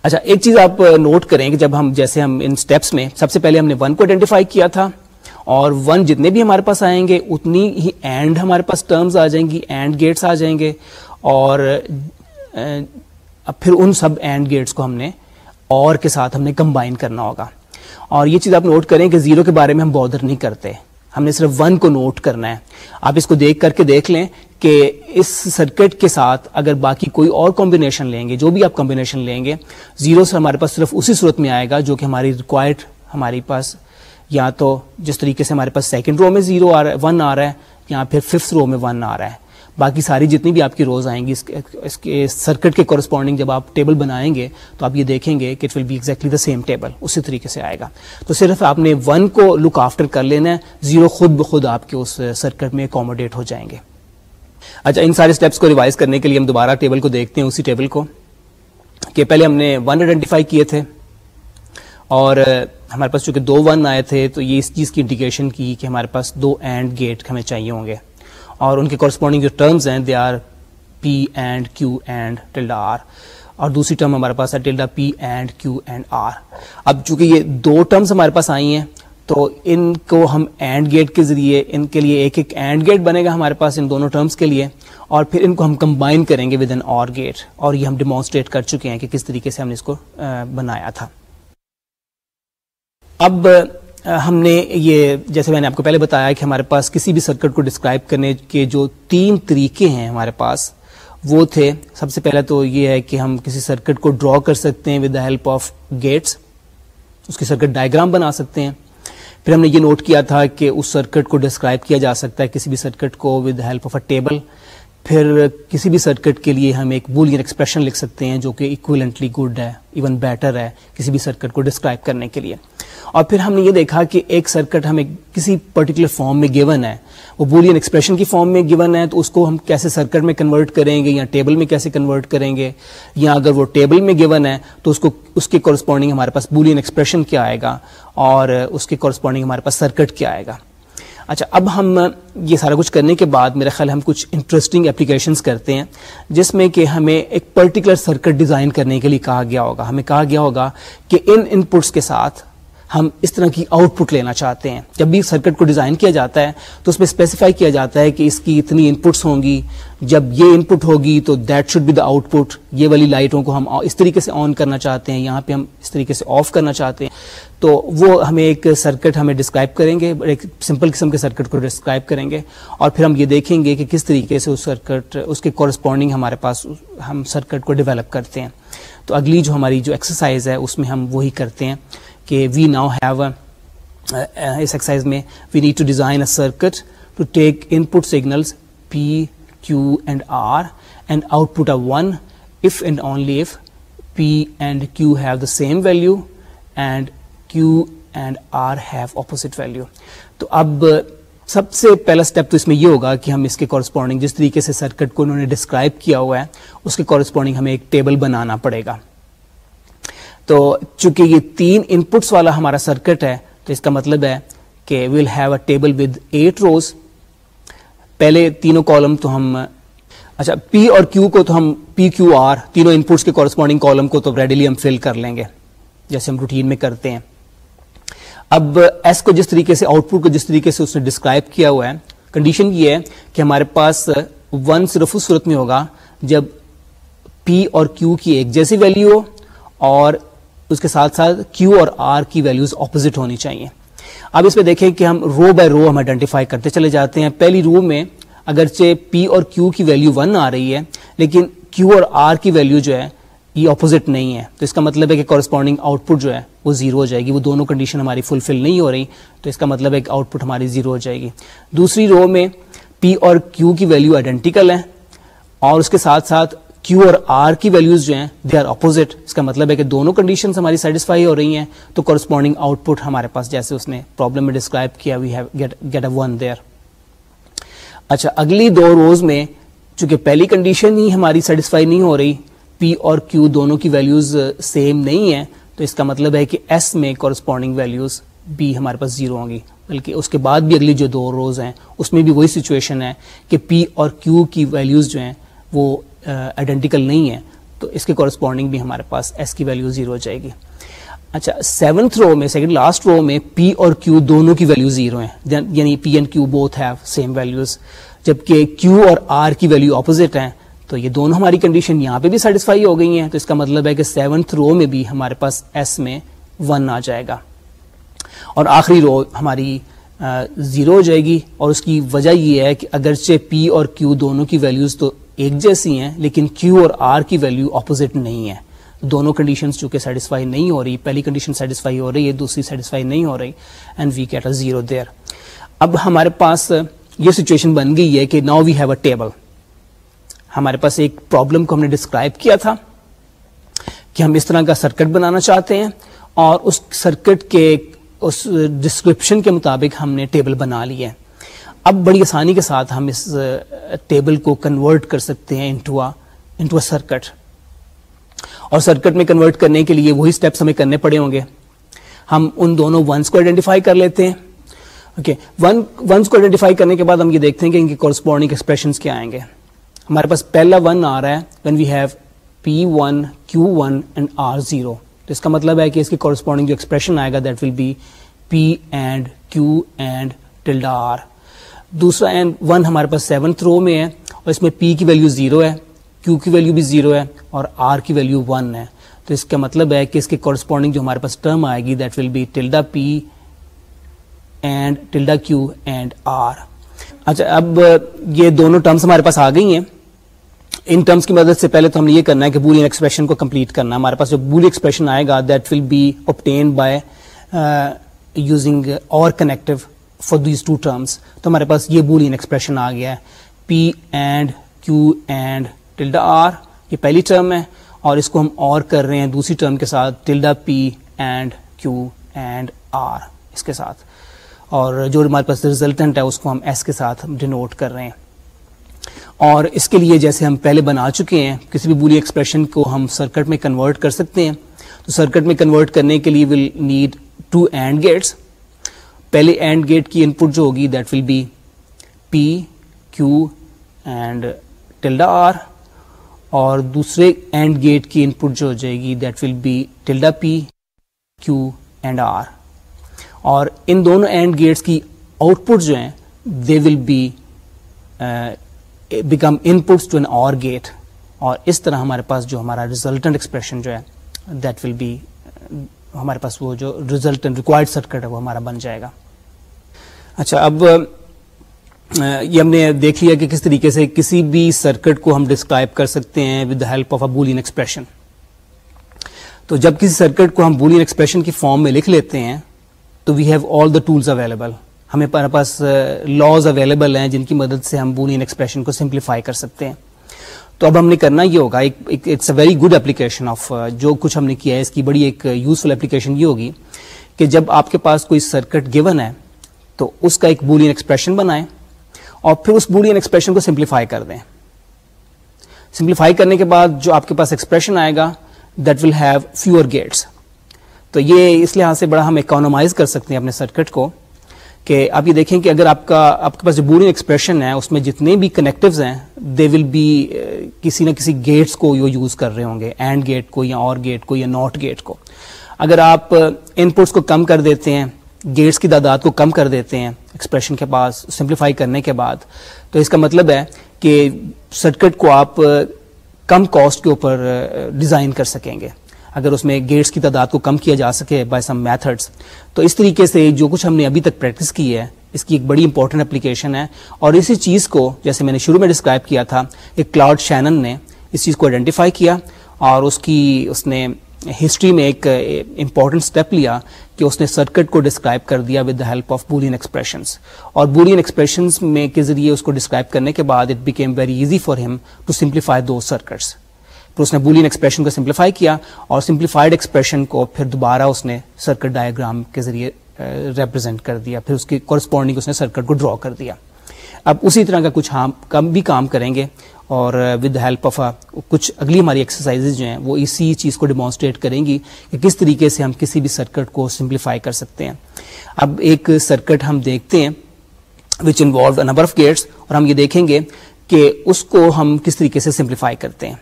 اچھا ایک چیز آپ نوٹ کریں کہ جب ہم، جیسے ہم ان سٹیپس میں، سب سے پہلے ہم نے ون کو آئیڈینٹیفائی کیا تھا اور ون جتنے بھی ہمارے پاس آئیں گے، اتنی ہی اینڈ ہمارے پاس ٹرمز آ جائیں گی اینڈ گیٹس آ جائیں گے اور پھر ان سب اینڈ گیٹس کو ہم نے اور کے ساتھ ہم نے کمبائن کرنا ہوگا۔ اور یہ چیز آپ نوٹ کریں کہ زیرو کے بارے میں ہم بادر نہیں کرتے۔ ہم نے صرف ون کو نوٹ کرنا ہے۔ آپ اس کو دیکھ کر کے دیکھ لیں کہ اس سرکٹ کے ساتھ اگر باقی کوئی اور کمبینیشن لیں گے، جو بھی آپ کمبینیشن لیں گے زیرو سے ہمارے پاس صرف اسی صورت میں آئے گا جو کہ ہماری ریکوائرڈ ہماری پاس یا تو جس طریقے سے ہمارے پاس سیکنڈ رو میں زیرو آ رہا ہے ون آ رہا ہے، یا پھر ففتھ رو میں ون آ رہا ہے۔ باقی ساری جتنی بھی آپ کی روز آئیں گی، اس کے سرکٹ کے کورسپونڈنگ جب آپ ٹیبل بنائیں گے، تو آپ یہ دیکھیں گے کہ it will be exactly the same table اسی طریقے سے آئے گا۔ تو صرف آپ نے ون کو لک آفٹر کر لینا ہے زیرو خود بخود آپ کے اس سرکٹ میں اکوموڈیٹ ہو جائیں گے۔ اچھا ان سارے اسٹیپس کو ریوائز کرنے کے لیے ہم دوبارہ ٹیبل کو دیکھتے ہیں، اسی ٹیبل کو کہ پہلے ہم نے ون آئیڈینٹیفائی کیے تھے اور ہمارے پاس چونکہ دو ون آئے تھے، تو یہ اس چیز کی انڈیکیشن کی کہ ہمارے پاس دو اینڈ گیٹ ہمیں چاہیے ہوں گے اور ان کے کورسپونڈنگ جو ٹرمز ہیں they are P and Q and tilde R اور دوسری ٹرم ہمارے پاس ہے tilde P and Q and R اب چونکہ یہ دو ٹرمز ہمارے پاس آئی ہیں تو ان کو ہم اینڈ گیٹ کے ذریعے، ان کے لیے ایک ایک اینڈ گیٹ بنے گا ہمارے پاس ان دونوں ٹرمز کے لیے، اور پھر ان کو ہم کمبائن کریں گے ود این اور گیٹ اور یہ ہم ڈیمانسٹریٹ کر چکے ہیں کہ کس طریقے سے ہم نے اس کو بنایا تھا۔ اب ہم نے یہ، جیسے میں نے آپ کو پہلے بتایا کہ ہمارے پاس کسی بھی سرکٹ کو ڈسکرائب کرنے کے جو تین طریقے ہیں ہمارے پاس، وہ تھے۔ سب سے پہلے تو یہ ہے کہ ہم کسی سرکٹ کو ڈرا کر سکتے ہیں with the help of gates اس کی سرکٹ ڈائگرام بنا سکتے ہیں۔ پھر ہم نے یہ نوٹ کیا تھا کہ اس سرکٹ کو ڈسکرائب کیا جا سکتا ہے کسی بھی سرکٹ کو with help of a table پھر کسی بھی سرکٹ کے لیے ہم ایک بولین ایکسپریشن لکھ سکتے ہیں جو کہ اکویلنٹلی گڈ ہے ایون بیٹر ہے کسی بھی سرکٹ کو ڈسکرائب کرنے کے لیے۔ اور پھر ہم نے یہ دیکھا کہ ایک سرکٹ ہمیں کسی پرٹیکولر فارم میں گیون ہے، وہ بولین ایکسپریشن کی فارم میں گیون ہے، تو اس کو ہم کیسے سرکٹ میں کنورٹ کریں گے یا ٹیبل میں کیسے کنورٹ کریں گے؟ یا اگر وہ ٹیبل میں گیون ہے، تو اس کو، اس کے کورسپونڈنگ ہمارے پاس بولین ایکسپریشن کیا آئے گا اور اس کے کورسپونڈنگ ہمارے پاس سرکٹ کیا آئے گا۔ اچھا اب ہم یہ سارا کچھ کرنے کے بعد میرا خیال ہم کچھ انٹرسٹنگ اپلیکیشنس کرتے ہیں، جس میں کہ ہمیں ایک پرٹیکولر سرکٹ ڈیزائن کرنے کے لیے کہا گیا ہوگا۔ ہمیں کہا گیا ہوگا کہ ان ان پٹس کے ساتھ ہم اس طرح کی آؤٹ پٹ لینا چاہتے ہیں۔ جب بھی سرکٹ کو ڈیزائن کیا جاتا ہے، تو اس میں اسپیسیفائی کیا جاتا ہے کہ اس کی اتنی ان پٹس ہوں گی۔ جب یہ ان پٹ ہوگی، تو that should be the output یہ والی لائٹوں کو ہم اس طریقے سے آن کرنا چاہتے ہیں، یہاں پہ ہم اس طریقے سے آف کرنا چاہتے ہیں۔ تو وہ ہمیں ایک سرکٹ ہمیں ڈسکرائب کریں گے، ایک سمپل قسم کے سرکٹ کو ڈسکرائب کریں گے۔ اور پھر ہم یہ دیکھیں گے کہ کس طریقے سے اس سرکٹ اس کے کورسپونڈنگ ہمارے پاس ہم سرکٹ کو ڈیولپ کرتے ہیں۔ تو اگلی جو ہماری جو ایکسرسائز ہے، اس میں ہم وہی کرتے ہیں۔ کہ وی ناؤ ہیو اس ایکسرسائز میں we need to design a circuit to take input signals P Q and R and output a one if and only if P and Q have the same value and Q and R have opposite value تو اب سب سے پہلا step تو اس میں یہ ہوگا کہ ہم اس کے کورسپونڈنگ جس طریقے سے سرکٹ کو انہوں نے ڈسکرائب کیا ہوا ہے، اس کے کورسپونڈنگ ہمیں ایک ٹیبل بنانا پڑے گا۔ تو چونکہ یہ تین ان پٹس والا ہمارا سرکٹ ہے، تو اس کا مطلب ہے کہ we'll have a table with eight rows پہلے تینوں کالم تو ہم اچھا پی اور کیو کو تو ہم پی کیو آر تینوں انپٹس کے کورسپونڈنگ کالم کو تو ریڈیلی ہم فل کر لیں گے، جیسے ہم روٹین میں کرتے ہیں۔ اب ایس کو جس طریقے سے آؤٹ پٹ کو جس طریقے سے اس نے ڈسکرائب کیا ہوا ہے کنڈیشن یہ ہے کہ ہمارے پاس ون صرف اس صورت میں ہوگا جب پی اور کیو کی ایک جیسی ویلو ہو اور اس کے ساتھ ساتھ کیو اور آر کی ویلوز اپوزٹ ہونی چاہیے۔ اب اس میں دیکھیں کہ ہم رو بائی رو ہم آئیڈینٹیفائی کرتے چلے جاتے ہیں۔ پہلی رو میں اگرچہ پی اور کیو کی ویلو ون آ رہی ہے، لیکن کیو اور آر کی ویلو جو ہے، یہ اپوزٹ نہیں ہے۔ تو اس کا مطلب ہے کہ کورسپونڈنگ آؤٹ پٹ جو ہے، وہ زیرو ہو جائے گی۔ وہ دونوں کنڈیشن ہماری فلفل نہیں ہو رہی، تو اس کا مطلب ہے کہ آؤٹ پٹ ہماری زیرو ہو جائے گی۔ دوسری رو میں پی اور کیو کی ویلو آئیڈینٹیکل ہے اور اس کے ساتھ ساتھ کیو اور آر کی ویلوز جو ہیں دے آر اپوزٹ اس کا مطلب ہے کہ دونوں کنڈیشن ہماری سیٹسفائی ہو رہی ہیں، تو کورسپونڈنگ آؤٹ پٹ ہمارے پاس جیسے اس نے پرابلم میں ڈسکرائب کیا we have gate gate a one there اچھا اگلی دو روز میں چونکہ پہلی کنڈیشن ہی ہماری سیٹسفائی نہیں ہو رہی پی اور کیو دونوں کی ویلوز سیم uh, نہیں ہے تو اس کا مطلب ہے کہ ایس میں کورسپونڈنگ ویلوز بی ہمارے پاس زیرو ہوں گی۔ بلکہ اس کے بعد بھی اگلی جو دو روز ہیں، اس میں بھی وہی سچویشن ہے کہ پی اور کیو کی ویلوز جو ہیں، وہ آئیڈینٹیکل نہیں ہے تو اس کے کورسپونڈنگ بھی ہمارے پاس ایس کی ویلو زیرو ہو جائے گی۔ اچھا سیونتھ رو میں سیکنڈ لاسٹ رو میں پی اور کیو دونوں کی ویلو زیرو ہیں۔ یعنی P and Q both have same values جبکہ کیو اور آر کی ویلو اپوزٹ ہیں، تو یہ دونوں ہماری کنڈیشن یہاں پہ بھی سیٹسفائی ہو گئی ہیں۔ تو اس کا مطلب ہے کہ سیونتھ رو میں بھی ہمارے پاس ایس میں ون آ جائے گا۔ اور آخری رو ہماری زیرو ہو جائے گی اور اس کی وجہ یہ ہے کہ اگرچہ پی اور کیو دونوں کی ویلوز تو ایک جیسی ہیں، لیکن کیو اور آر کی ویلو اپوزٹ نہیں ہے دونوں کنڈیشن چونکہ سیٹسفائی نہیں ہو رہی، پہلی کنڈیشن سیٹسفائی ہو رہی ہے، دوسری سیٹسفائی نہیں ہو رہی and we get a zero there اب ہمارے پاس یہ سچویشن بن گئی ہے کہ now we have a table ہمارے پاس ایک پرابلم کو ہم نے ڈسکرائب کیا تھا کہ ہم اس طرح کا سرکٹ بنانا چاہتے ہیں اور اس سرکٹ کے اس ڈسکرپشن کے مطابق ہم نے ٹیبل بنا لی ہے۔ اب بڑی آسانی کے ساتھ ہم اس ٹیبل کو کنورٹ کر سکتے ہیں انٹو انٹو سرکٹ اور سرکٹ میں کنورٹ کرنے کے لیے وہی اسٹیپس ہمیں کرنے پڑے ہوں گے۔ ہم ان دونوں ونس کو آئیڈینٹیفائی کر لیتے ہیں۔ اوکے ون ونس کو آئیڈینٹیفائی کرنے کے بعد ہم یہ دیکھتے ہیں کہ ان کے کورسپونڈنگ ایکسپریشن کیا آئیں گے۔ ہمارے پاس پہلا ون آ رہا ہے۔ When we have P one Q one and R zero تو اس کا مطلب ہے کہ اس کی کورسپونڈنگ جو ایکسپریشن آئے گا that will be P and Q and tilde R دوسرا اینڈ ون ہمارے پاس سیونتھ رو میں ہے اور اس میں پی کی ویلو زیرو ہے کیو کی ویلو بھی زیرو ہے اور آر کی ویلو ون ہے. تو اس کا مطلب ہے کہ اس کے کورسپونڈنگ جو ہمارے پاس ٹرم آئے گی that will be tilde P and tilde Q and R اچھا اب یہ دونوں ٹرمس ہمارے پاس آ گئی ہیں۔ ان ٹرمس کی مدد سے پہلے تو ہم نے یہ کرنا ہے کہ بولین ایکسپریشن کو کمپلیٹ کرنا ہمارے پاس جو بولی ایکسپریشن آئے گا that will be obtained by using or connective for these two terms تو ہمارے پاس یہ بولین ایکسپریشن آ گیا ہے۔ P and Q and tilde R یہ پہلی ٹرم ہے اور اس کو ہم اور کر رہے ہیں دوسری ٹرم کے ساتھ tilde P and Q and R اس کے ساتھ۔ اور جو ہمارے پاس ریزلٹنٹ ہے اس کو ہم ایس کے ساتھ ڈینوٹ کر رہے ہیں۔ اور اس کے لیے جیسے ہم پہلے بنا چکے ہیں، کسی بھی بولی ایکسپریشن کو ہم سرکٹ میں کنورٹ کر سکتے ہیں۔ تو سرکٹ میں کنورٹ کرنے کے لیے will need two and gates پہلے اینڈ گیٹ کی ان پٹ جو ہوگی that will be P Q and tilde R اور دوسرے اینڈ گیٹ کی ان پٹ جو ہو جائے گی that will be tilde P Q and R اور ان دونوں اینڈ گیٹس کی آؤٹ پٹ جو ہیں they will be become inputs to an or gate اور اس طرح ہمارے پاس جو ہمارا ریزلٹنٹ ایکسپریشن جو ہے دیٹ ول بی ہمارے پاس وہ جو ریزلٹنٹ ریکوائرڈ سرکٹ ہے، وہ ہمارا بن جائے گا۔ اچھا اب یہ ہم نے دیکھ لیا کہ کس طریقے سے کسی بھی سرکٹ کو ہم ڈسکرائب کر سکتے ہیں with the help of a Boolean expression تو جب کسی سرکٹ کو ہم بولین ایکسپریشن کی فارم میں لکھ لیتے ہیں، تو we have all the tools available ہمیں ہمارے پاس لاز اویلیبل ہیں جن کی مدد سے ہم بولین ایکسپریشن کو سمپلیفائی کر سکتے ہیں۔ تو اب ہم نے کرنا یہ ہوگا it's a very good application of جو کچھ ہم نے کیا ہے، اس کی بڑی ایک یوزفل اپلیکیشن یہ ہوگی کہ جب آپ کے پاس کوئی سرکٹ گیون ہے، تو اس کا ایک بولین ایکسپریشن بنائیں اور پھر اس بولین ایکسپریشن کو سمپلیفائی کر دیں۔ سمپلیفائی کرنے کے بعد جو آپ کے پاس ایکسپریشن آئے گا that will have fewer gates تو یہ اس لحاظ سے بڑا ہم اکانومائز کر سکتے ہیں اپنے سرکٹ کو۔ کہ آپ یہ دیکھیں کہ اگر آپ کا آپ کے پاس جو بولین ایکسپریشن ہے اس میں جتنے بھی کنیکٹوز ہیں دے ول بی کسی نہ کسی گیٹس کو یوز کر رہے ہوں گے اینڈ گیٹ کو یا اور گیٹ کو یا ناٹ گیٹ کو۔ اگر آپ uh, ان پٹس کو کم کر دیتے ہیں گیٹس کی تعداد کو کم کر دیتے ہیں ایکسپریشن کے پاس سمپلیفائی کرنے کے بعد، تو اس کا مطلب ہے کہ سرکٹ کو آپ uh, کم کاسٹ کے اوپر uh, ڈیزائن کر سکیں گے۔ اگر اس میں گیٹس کی تعداد کو کم کیا جا سکے بائی سم میتھڈس تو اس طریقے سے جو کچھ ہم نے ابھی تک پریکٹس کی ہے، اس کی ایک بڑی امپورٹنٹ اپلیکیشن ہے۔ اور اسی چیز کو، جیسے میں نے شروع میں ڈسکرائب کیا تھا، ایک کلاؤڈ شینن نے اس چیز کو آئیڈینٹیفائی کیا اور اس کی، اس نے ہسٹری میں ایک امپورٹنٹ اسٹیپ لیا کہ اس نے سرکٹ کو ڈسکرائب کر دیا with the help of Boolean expressions اور بولین ایکسپریشنس میں کے ذریعے اس کو ڈسکرائب کرنے کے بعد it became very easy for ہم ٹو سمپلیفائی دو سرکٹس پھر اس نے بولین ایکسپریشن کو سمپلیفائی کیا اور سمپلیفائڈ ایکسپریشن کو پھر دوبارہ اس نے سرکٹ ڈائیگرام کے ذریعے ریپرزینٹ کر دیا۔ پھر اس کی کورسپونڈنگ اس نے سرکٹ کو ڈرا کر دیا۔ اب اسی طرح کا کچھ ہم کم بھی کام کریں گے اور ود ہیلپ آف کچھ اگلی ہماری ایکسرسائز جو ہیں، وہ اسی چیز کو ڈیمانسٹریٹ کریں گی کہ کس طریقے سے ہم کسی بھی سرکٹ کو سمپلیفائی کر سکتے ہیں۔ اب ایک سرکٹ ہم دیکھتے ہیں which involve number of gates اور ہم یہ دیکھیں گے کہ اس کو ہم کس طریقے سے سمپلیفائی کرتے ہیں۔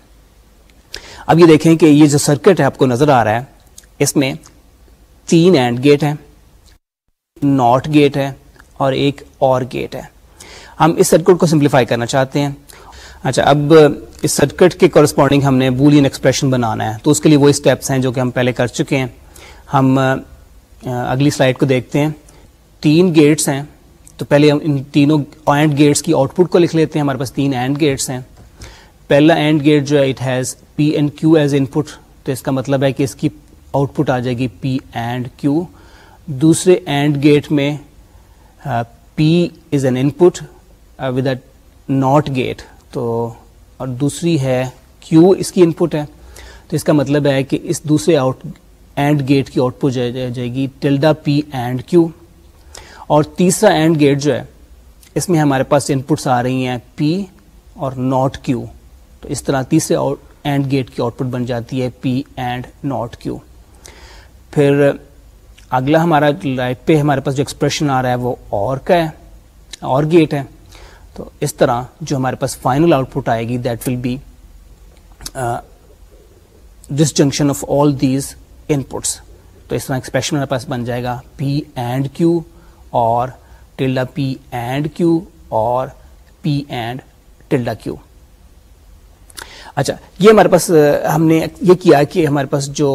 اب یہ دیکھیں کہ یہ جو سرکٹ ہے آپ کو نظر آ رہا ہے، اس میں تین اینڈ گیٹ ہے ناٹ گیٹ ہے اور ایک اور گیٹ ہے۔ ہم اس سرکٹ کو سمپلیفائی کرنا چاہتے ہیں۔ اچھا اب اس سرکٹ کے کورسپونڈنگ ہم نے بولین ایکسپریشن بنانا ہے۔ تو اس کے لیے وہ اسٹیپس ہیں جو کہ ہم پہلے کر چکے ہیں۔ ہم اگلی سلائڈ کو دیکھتے ہیں۔ تین گیٹس ہیں۔ تو پہلے ہم ان تینوں اینڈ گیٹس کی آؤٹ پٹ کو لکھ لیتے ہیں۔ ہمارے پاس تین اینڈ گیٹس ہیں۔ پہلا اینڈ گیٹ جو ہے it has P and Q as input تو اس کا مطلب ہے کہ اس کی آؤٹ پٹ آ جائے گی پی اینڈ کیو دوسرے اینڈ گیٹ میں P is an input with a not gate تو، اور دوسری ہے کیو اس کی ان پٹ ہے. تو اس کا مطلب ہے کہ اس دوسرے آؤٹ اینڈ گیٹ کی آؤٹ پٹ جائے گی ٹلڈا پی اینڈ کیو اور تیسرا اینڈ گیٹ جو ہے، اس میں ہمارے پاس ان پٹس آ رہی ہیں پی اور ناٹ کیو تو اس طرح تیسرے اینڈ گیٹ کی آؤٹ پٹ بن جاتی ہے پی اینڈ ناٹ کیو پھر اگلا ہمارا لائٹ پہ ہمارے پاس جو ایکسپریشن آ رہا ہے، وہ اور کا ہے، اور گیٹ ہے۔ تو اس طرح جو ہمارے پاس فائنل آؤٹ پٹ آئے گی that will be disjunction of all these ان پٹس تو اس طرح ایکسپریشن ہمارے پاس بن جائے گا پی اینڈ کیو اور ٹلڈا پی اینڈ کیو اور پی اینڈ ٹلڈا کیو اچھا یہ ہمارے پاس، ہم نے یہ کیا کہ ہمارے پاس جو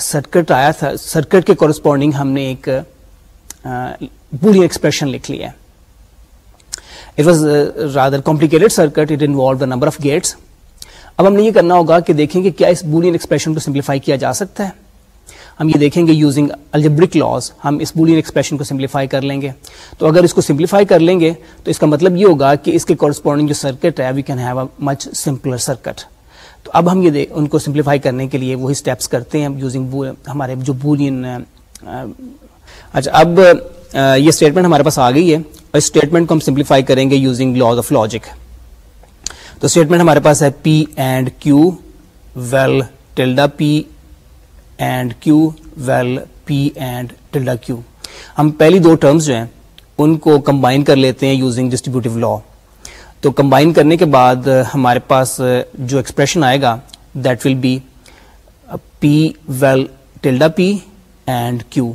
سرکٹ آیا تھا سرکٹ کے کورسپونڈنگ ہم نے ایک بولی ایکسپریشن لکھ لیا it was rather complicated circuit it involve the number of gates اب ہم نے یہ کرنا ہوگا کہ دیکھیں کہ کیا اس بولین ایکسپریشن کو سمپلیفائی کیا جا سکتا ہے۔ ہم یہ دیکھیں گے یوزنگ الجبرک لاس ہم اس بولین ایکسپریشن کو سمپلیفائی کر لیں گے۔ تو اگر اس کو سمپلیفائی کر لیں گے، تو اس کا مطلب یہ ہوگا کہ اس کے کورسپونڈنگ جو سرکٹ ہے we can have a much simpler circuit تو اب ہم یہ ان کو سمپلیفائی کرنے کے لیے وہی اسٹیپس کرتے ہیں یوزنگ ہمارے جو بولین اچھا اب یہ اسٹیٹمنٹ ہمارے پاس آ گئی ہے۔ اور اسٹیٹمنٹ کو ہم سمپلیفائی کریں گے یوزنگ لاز آف لاجک تو اسٹیٹمنٹ ہمارے پاس ہے P and Q vel tilde P and Q vel P and tilde Q ہم پہلی دو ٹرمز جو ہیں، ان کو کمبائن کر لیتے ہیں یوزنگ ڈسٹریبیوٹیو لا تو کمبائن کرنے کے بعد ہمارے پاس جو ایکسپریشن آئے گا that will be P vel tilde P and Q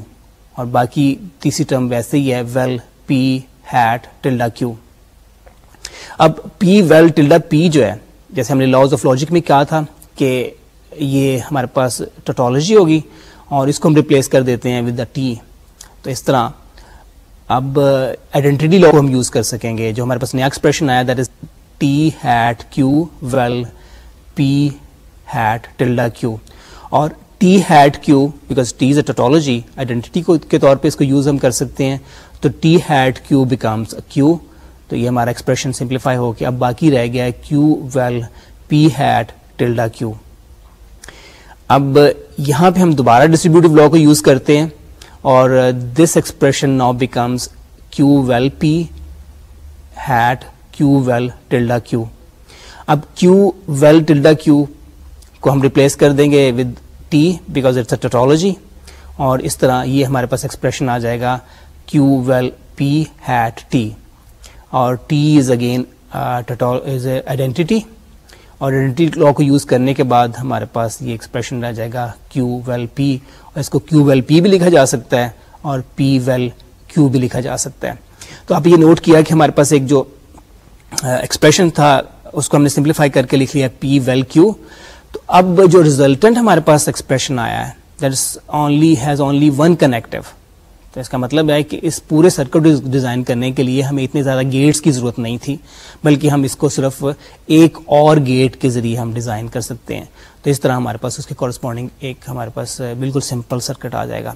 اور باقی تیسری ٹرم ویسے ہی ہے vel P hat tilde Q اب پی ویل ٹلڈا پی جو ہے، جیسے ہم نے لاز آف لاجک میں کہا تھا کہ یہ ہمارے پاس ٹوٹالوجی ہوگی اور اس کو ہم ریپلیس کر دیتے ہیں ود دا ٹی تو اس طرح اب uh, آئیڈینٹی لا کو ہم یوز کر سکیں گے. جو ہمارے پاس نیا ایکسپریشن آیا that is T hat Q vel P hat tilde Q اور T hat Q because T is a tautology identity کے طور پہ اس کو یوز ہم کر سکتے ہیں، تو T hat Q becomes Q تو یہ ہمارا ایکسپریشن سمپلیفائی ہو کے اب باقی رہ گیا ہے Q vel P hat tilde Q اب یہاں پہ ہم دوبارہ ڈسٹریبیوٹیو لا کو یوز کرتے ہیں اور this expression now becomes Q vel P hat Q vel tilde Q اب کیو ویل ٹلڈا کیو کو ہم ریپلیس کر دیں گے with T because it's a tautology اور اس طرح یہ ہمارے پاس ایکسپریشن آ جائے گا Q vel P hat T اور T is again is a identity اور آئیڈینٹی لا کو یوز کرنے کے بعد ہمارے پاس یہ ایکسپریشن رہ جائے گا کیو ویل پی اور اس کو کیو ویل پی بھی لکھا جا سکتا ہے اور پی ویل کیو بھی لکھا جا سکتا ہے۔ تو آپ یہ نوٹ کیا کہ ہمارے پاس ایک جو ایکسپریشن تھا، اس کو ہم نے سمپلیفائی کر کے لکھ لیا پی ویل کیو تو اب جو ریزلٹنٹ ہمارے پاس ایکسپریشن آیا ہے that only has only one connective تو اس کا مطلب ہے کہ اس پورے سرکٹ ڈیزائن کرنے کے لیے ہمیں اتنے زیادہ گیٹس کی ضرورت نہیں تھی، بلکہ ہم اس کو صرف ایک اور گیٹ کے ذریعے ہم ڈیزائن کر سکتے ہیں۔ تو اس طرح ہمارے پاس اس کے کورسپونڈنگ ایک ہمارے پاس بالکل سمپل سرکٹ آ جائے گا۔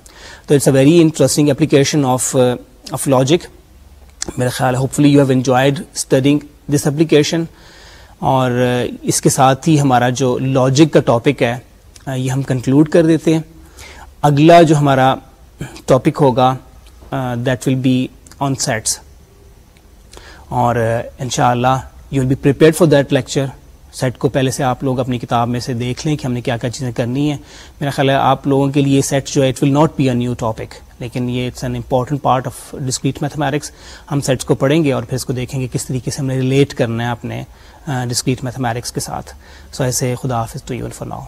تو it's a very interesting application of of logic میرا خیال ہے hopefully you have enjoyed studying this application اور uh, اس کے ساتھ ہی ہمارا جو لاجک کا ٹاپک ہے uh, یہ ہم کنکلوڈ کر دیتے ہیں۔ اگلا جو ہمارا ٹاپک ہوگا that will be on sets اور ان شاء اللہ you will be prepared for that lecture set کو پہلے سے آپ لوگ اپنی کتاب میں سے دیکھ لیں کہ ہم نے کیا کیا چیزیں کرنی ہیں. میرا خیال ہے آپ لوگوں کے لیے سیٹ جو ہے it will not be a new topic لیکن یہ it's an important part of discrete mathematics ہم سیٹس کو پڑھیں گے اور پھر اس کو دیکھیں گے کس طریقے سے ہم نے ریلیٹ کرنا ہے اپنے ڈسکریٹ میتھمیٹکس کے ساتھ. سو ایسے خدا حافظ ٹو یو فار ناؤ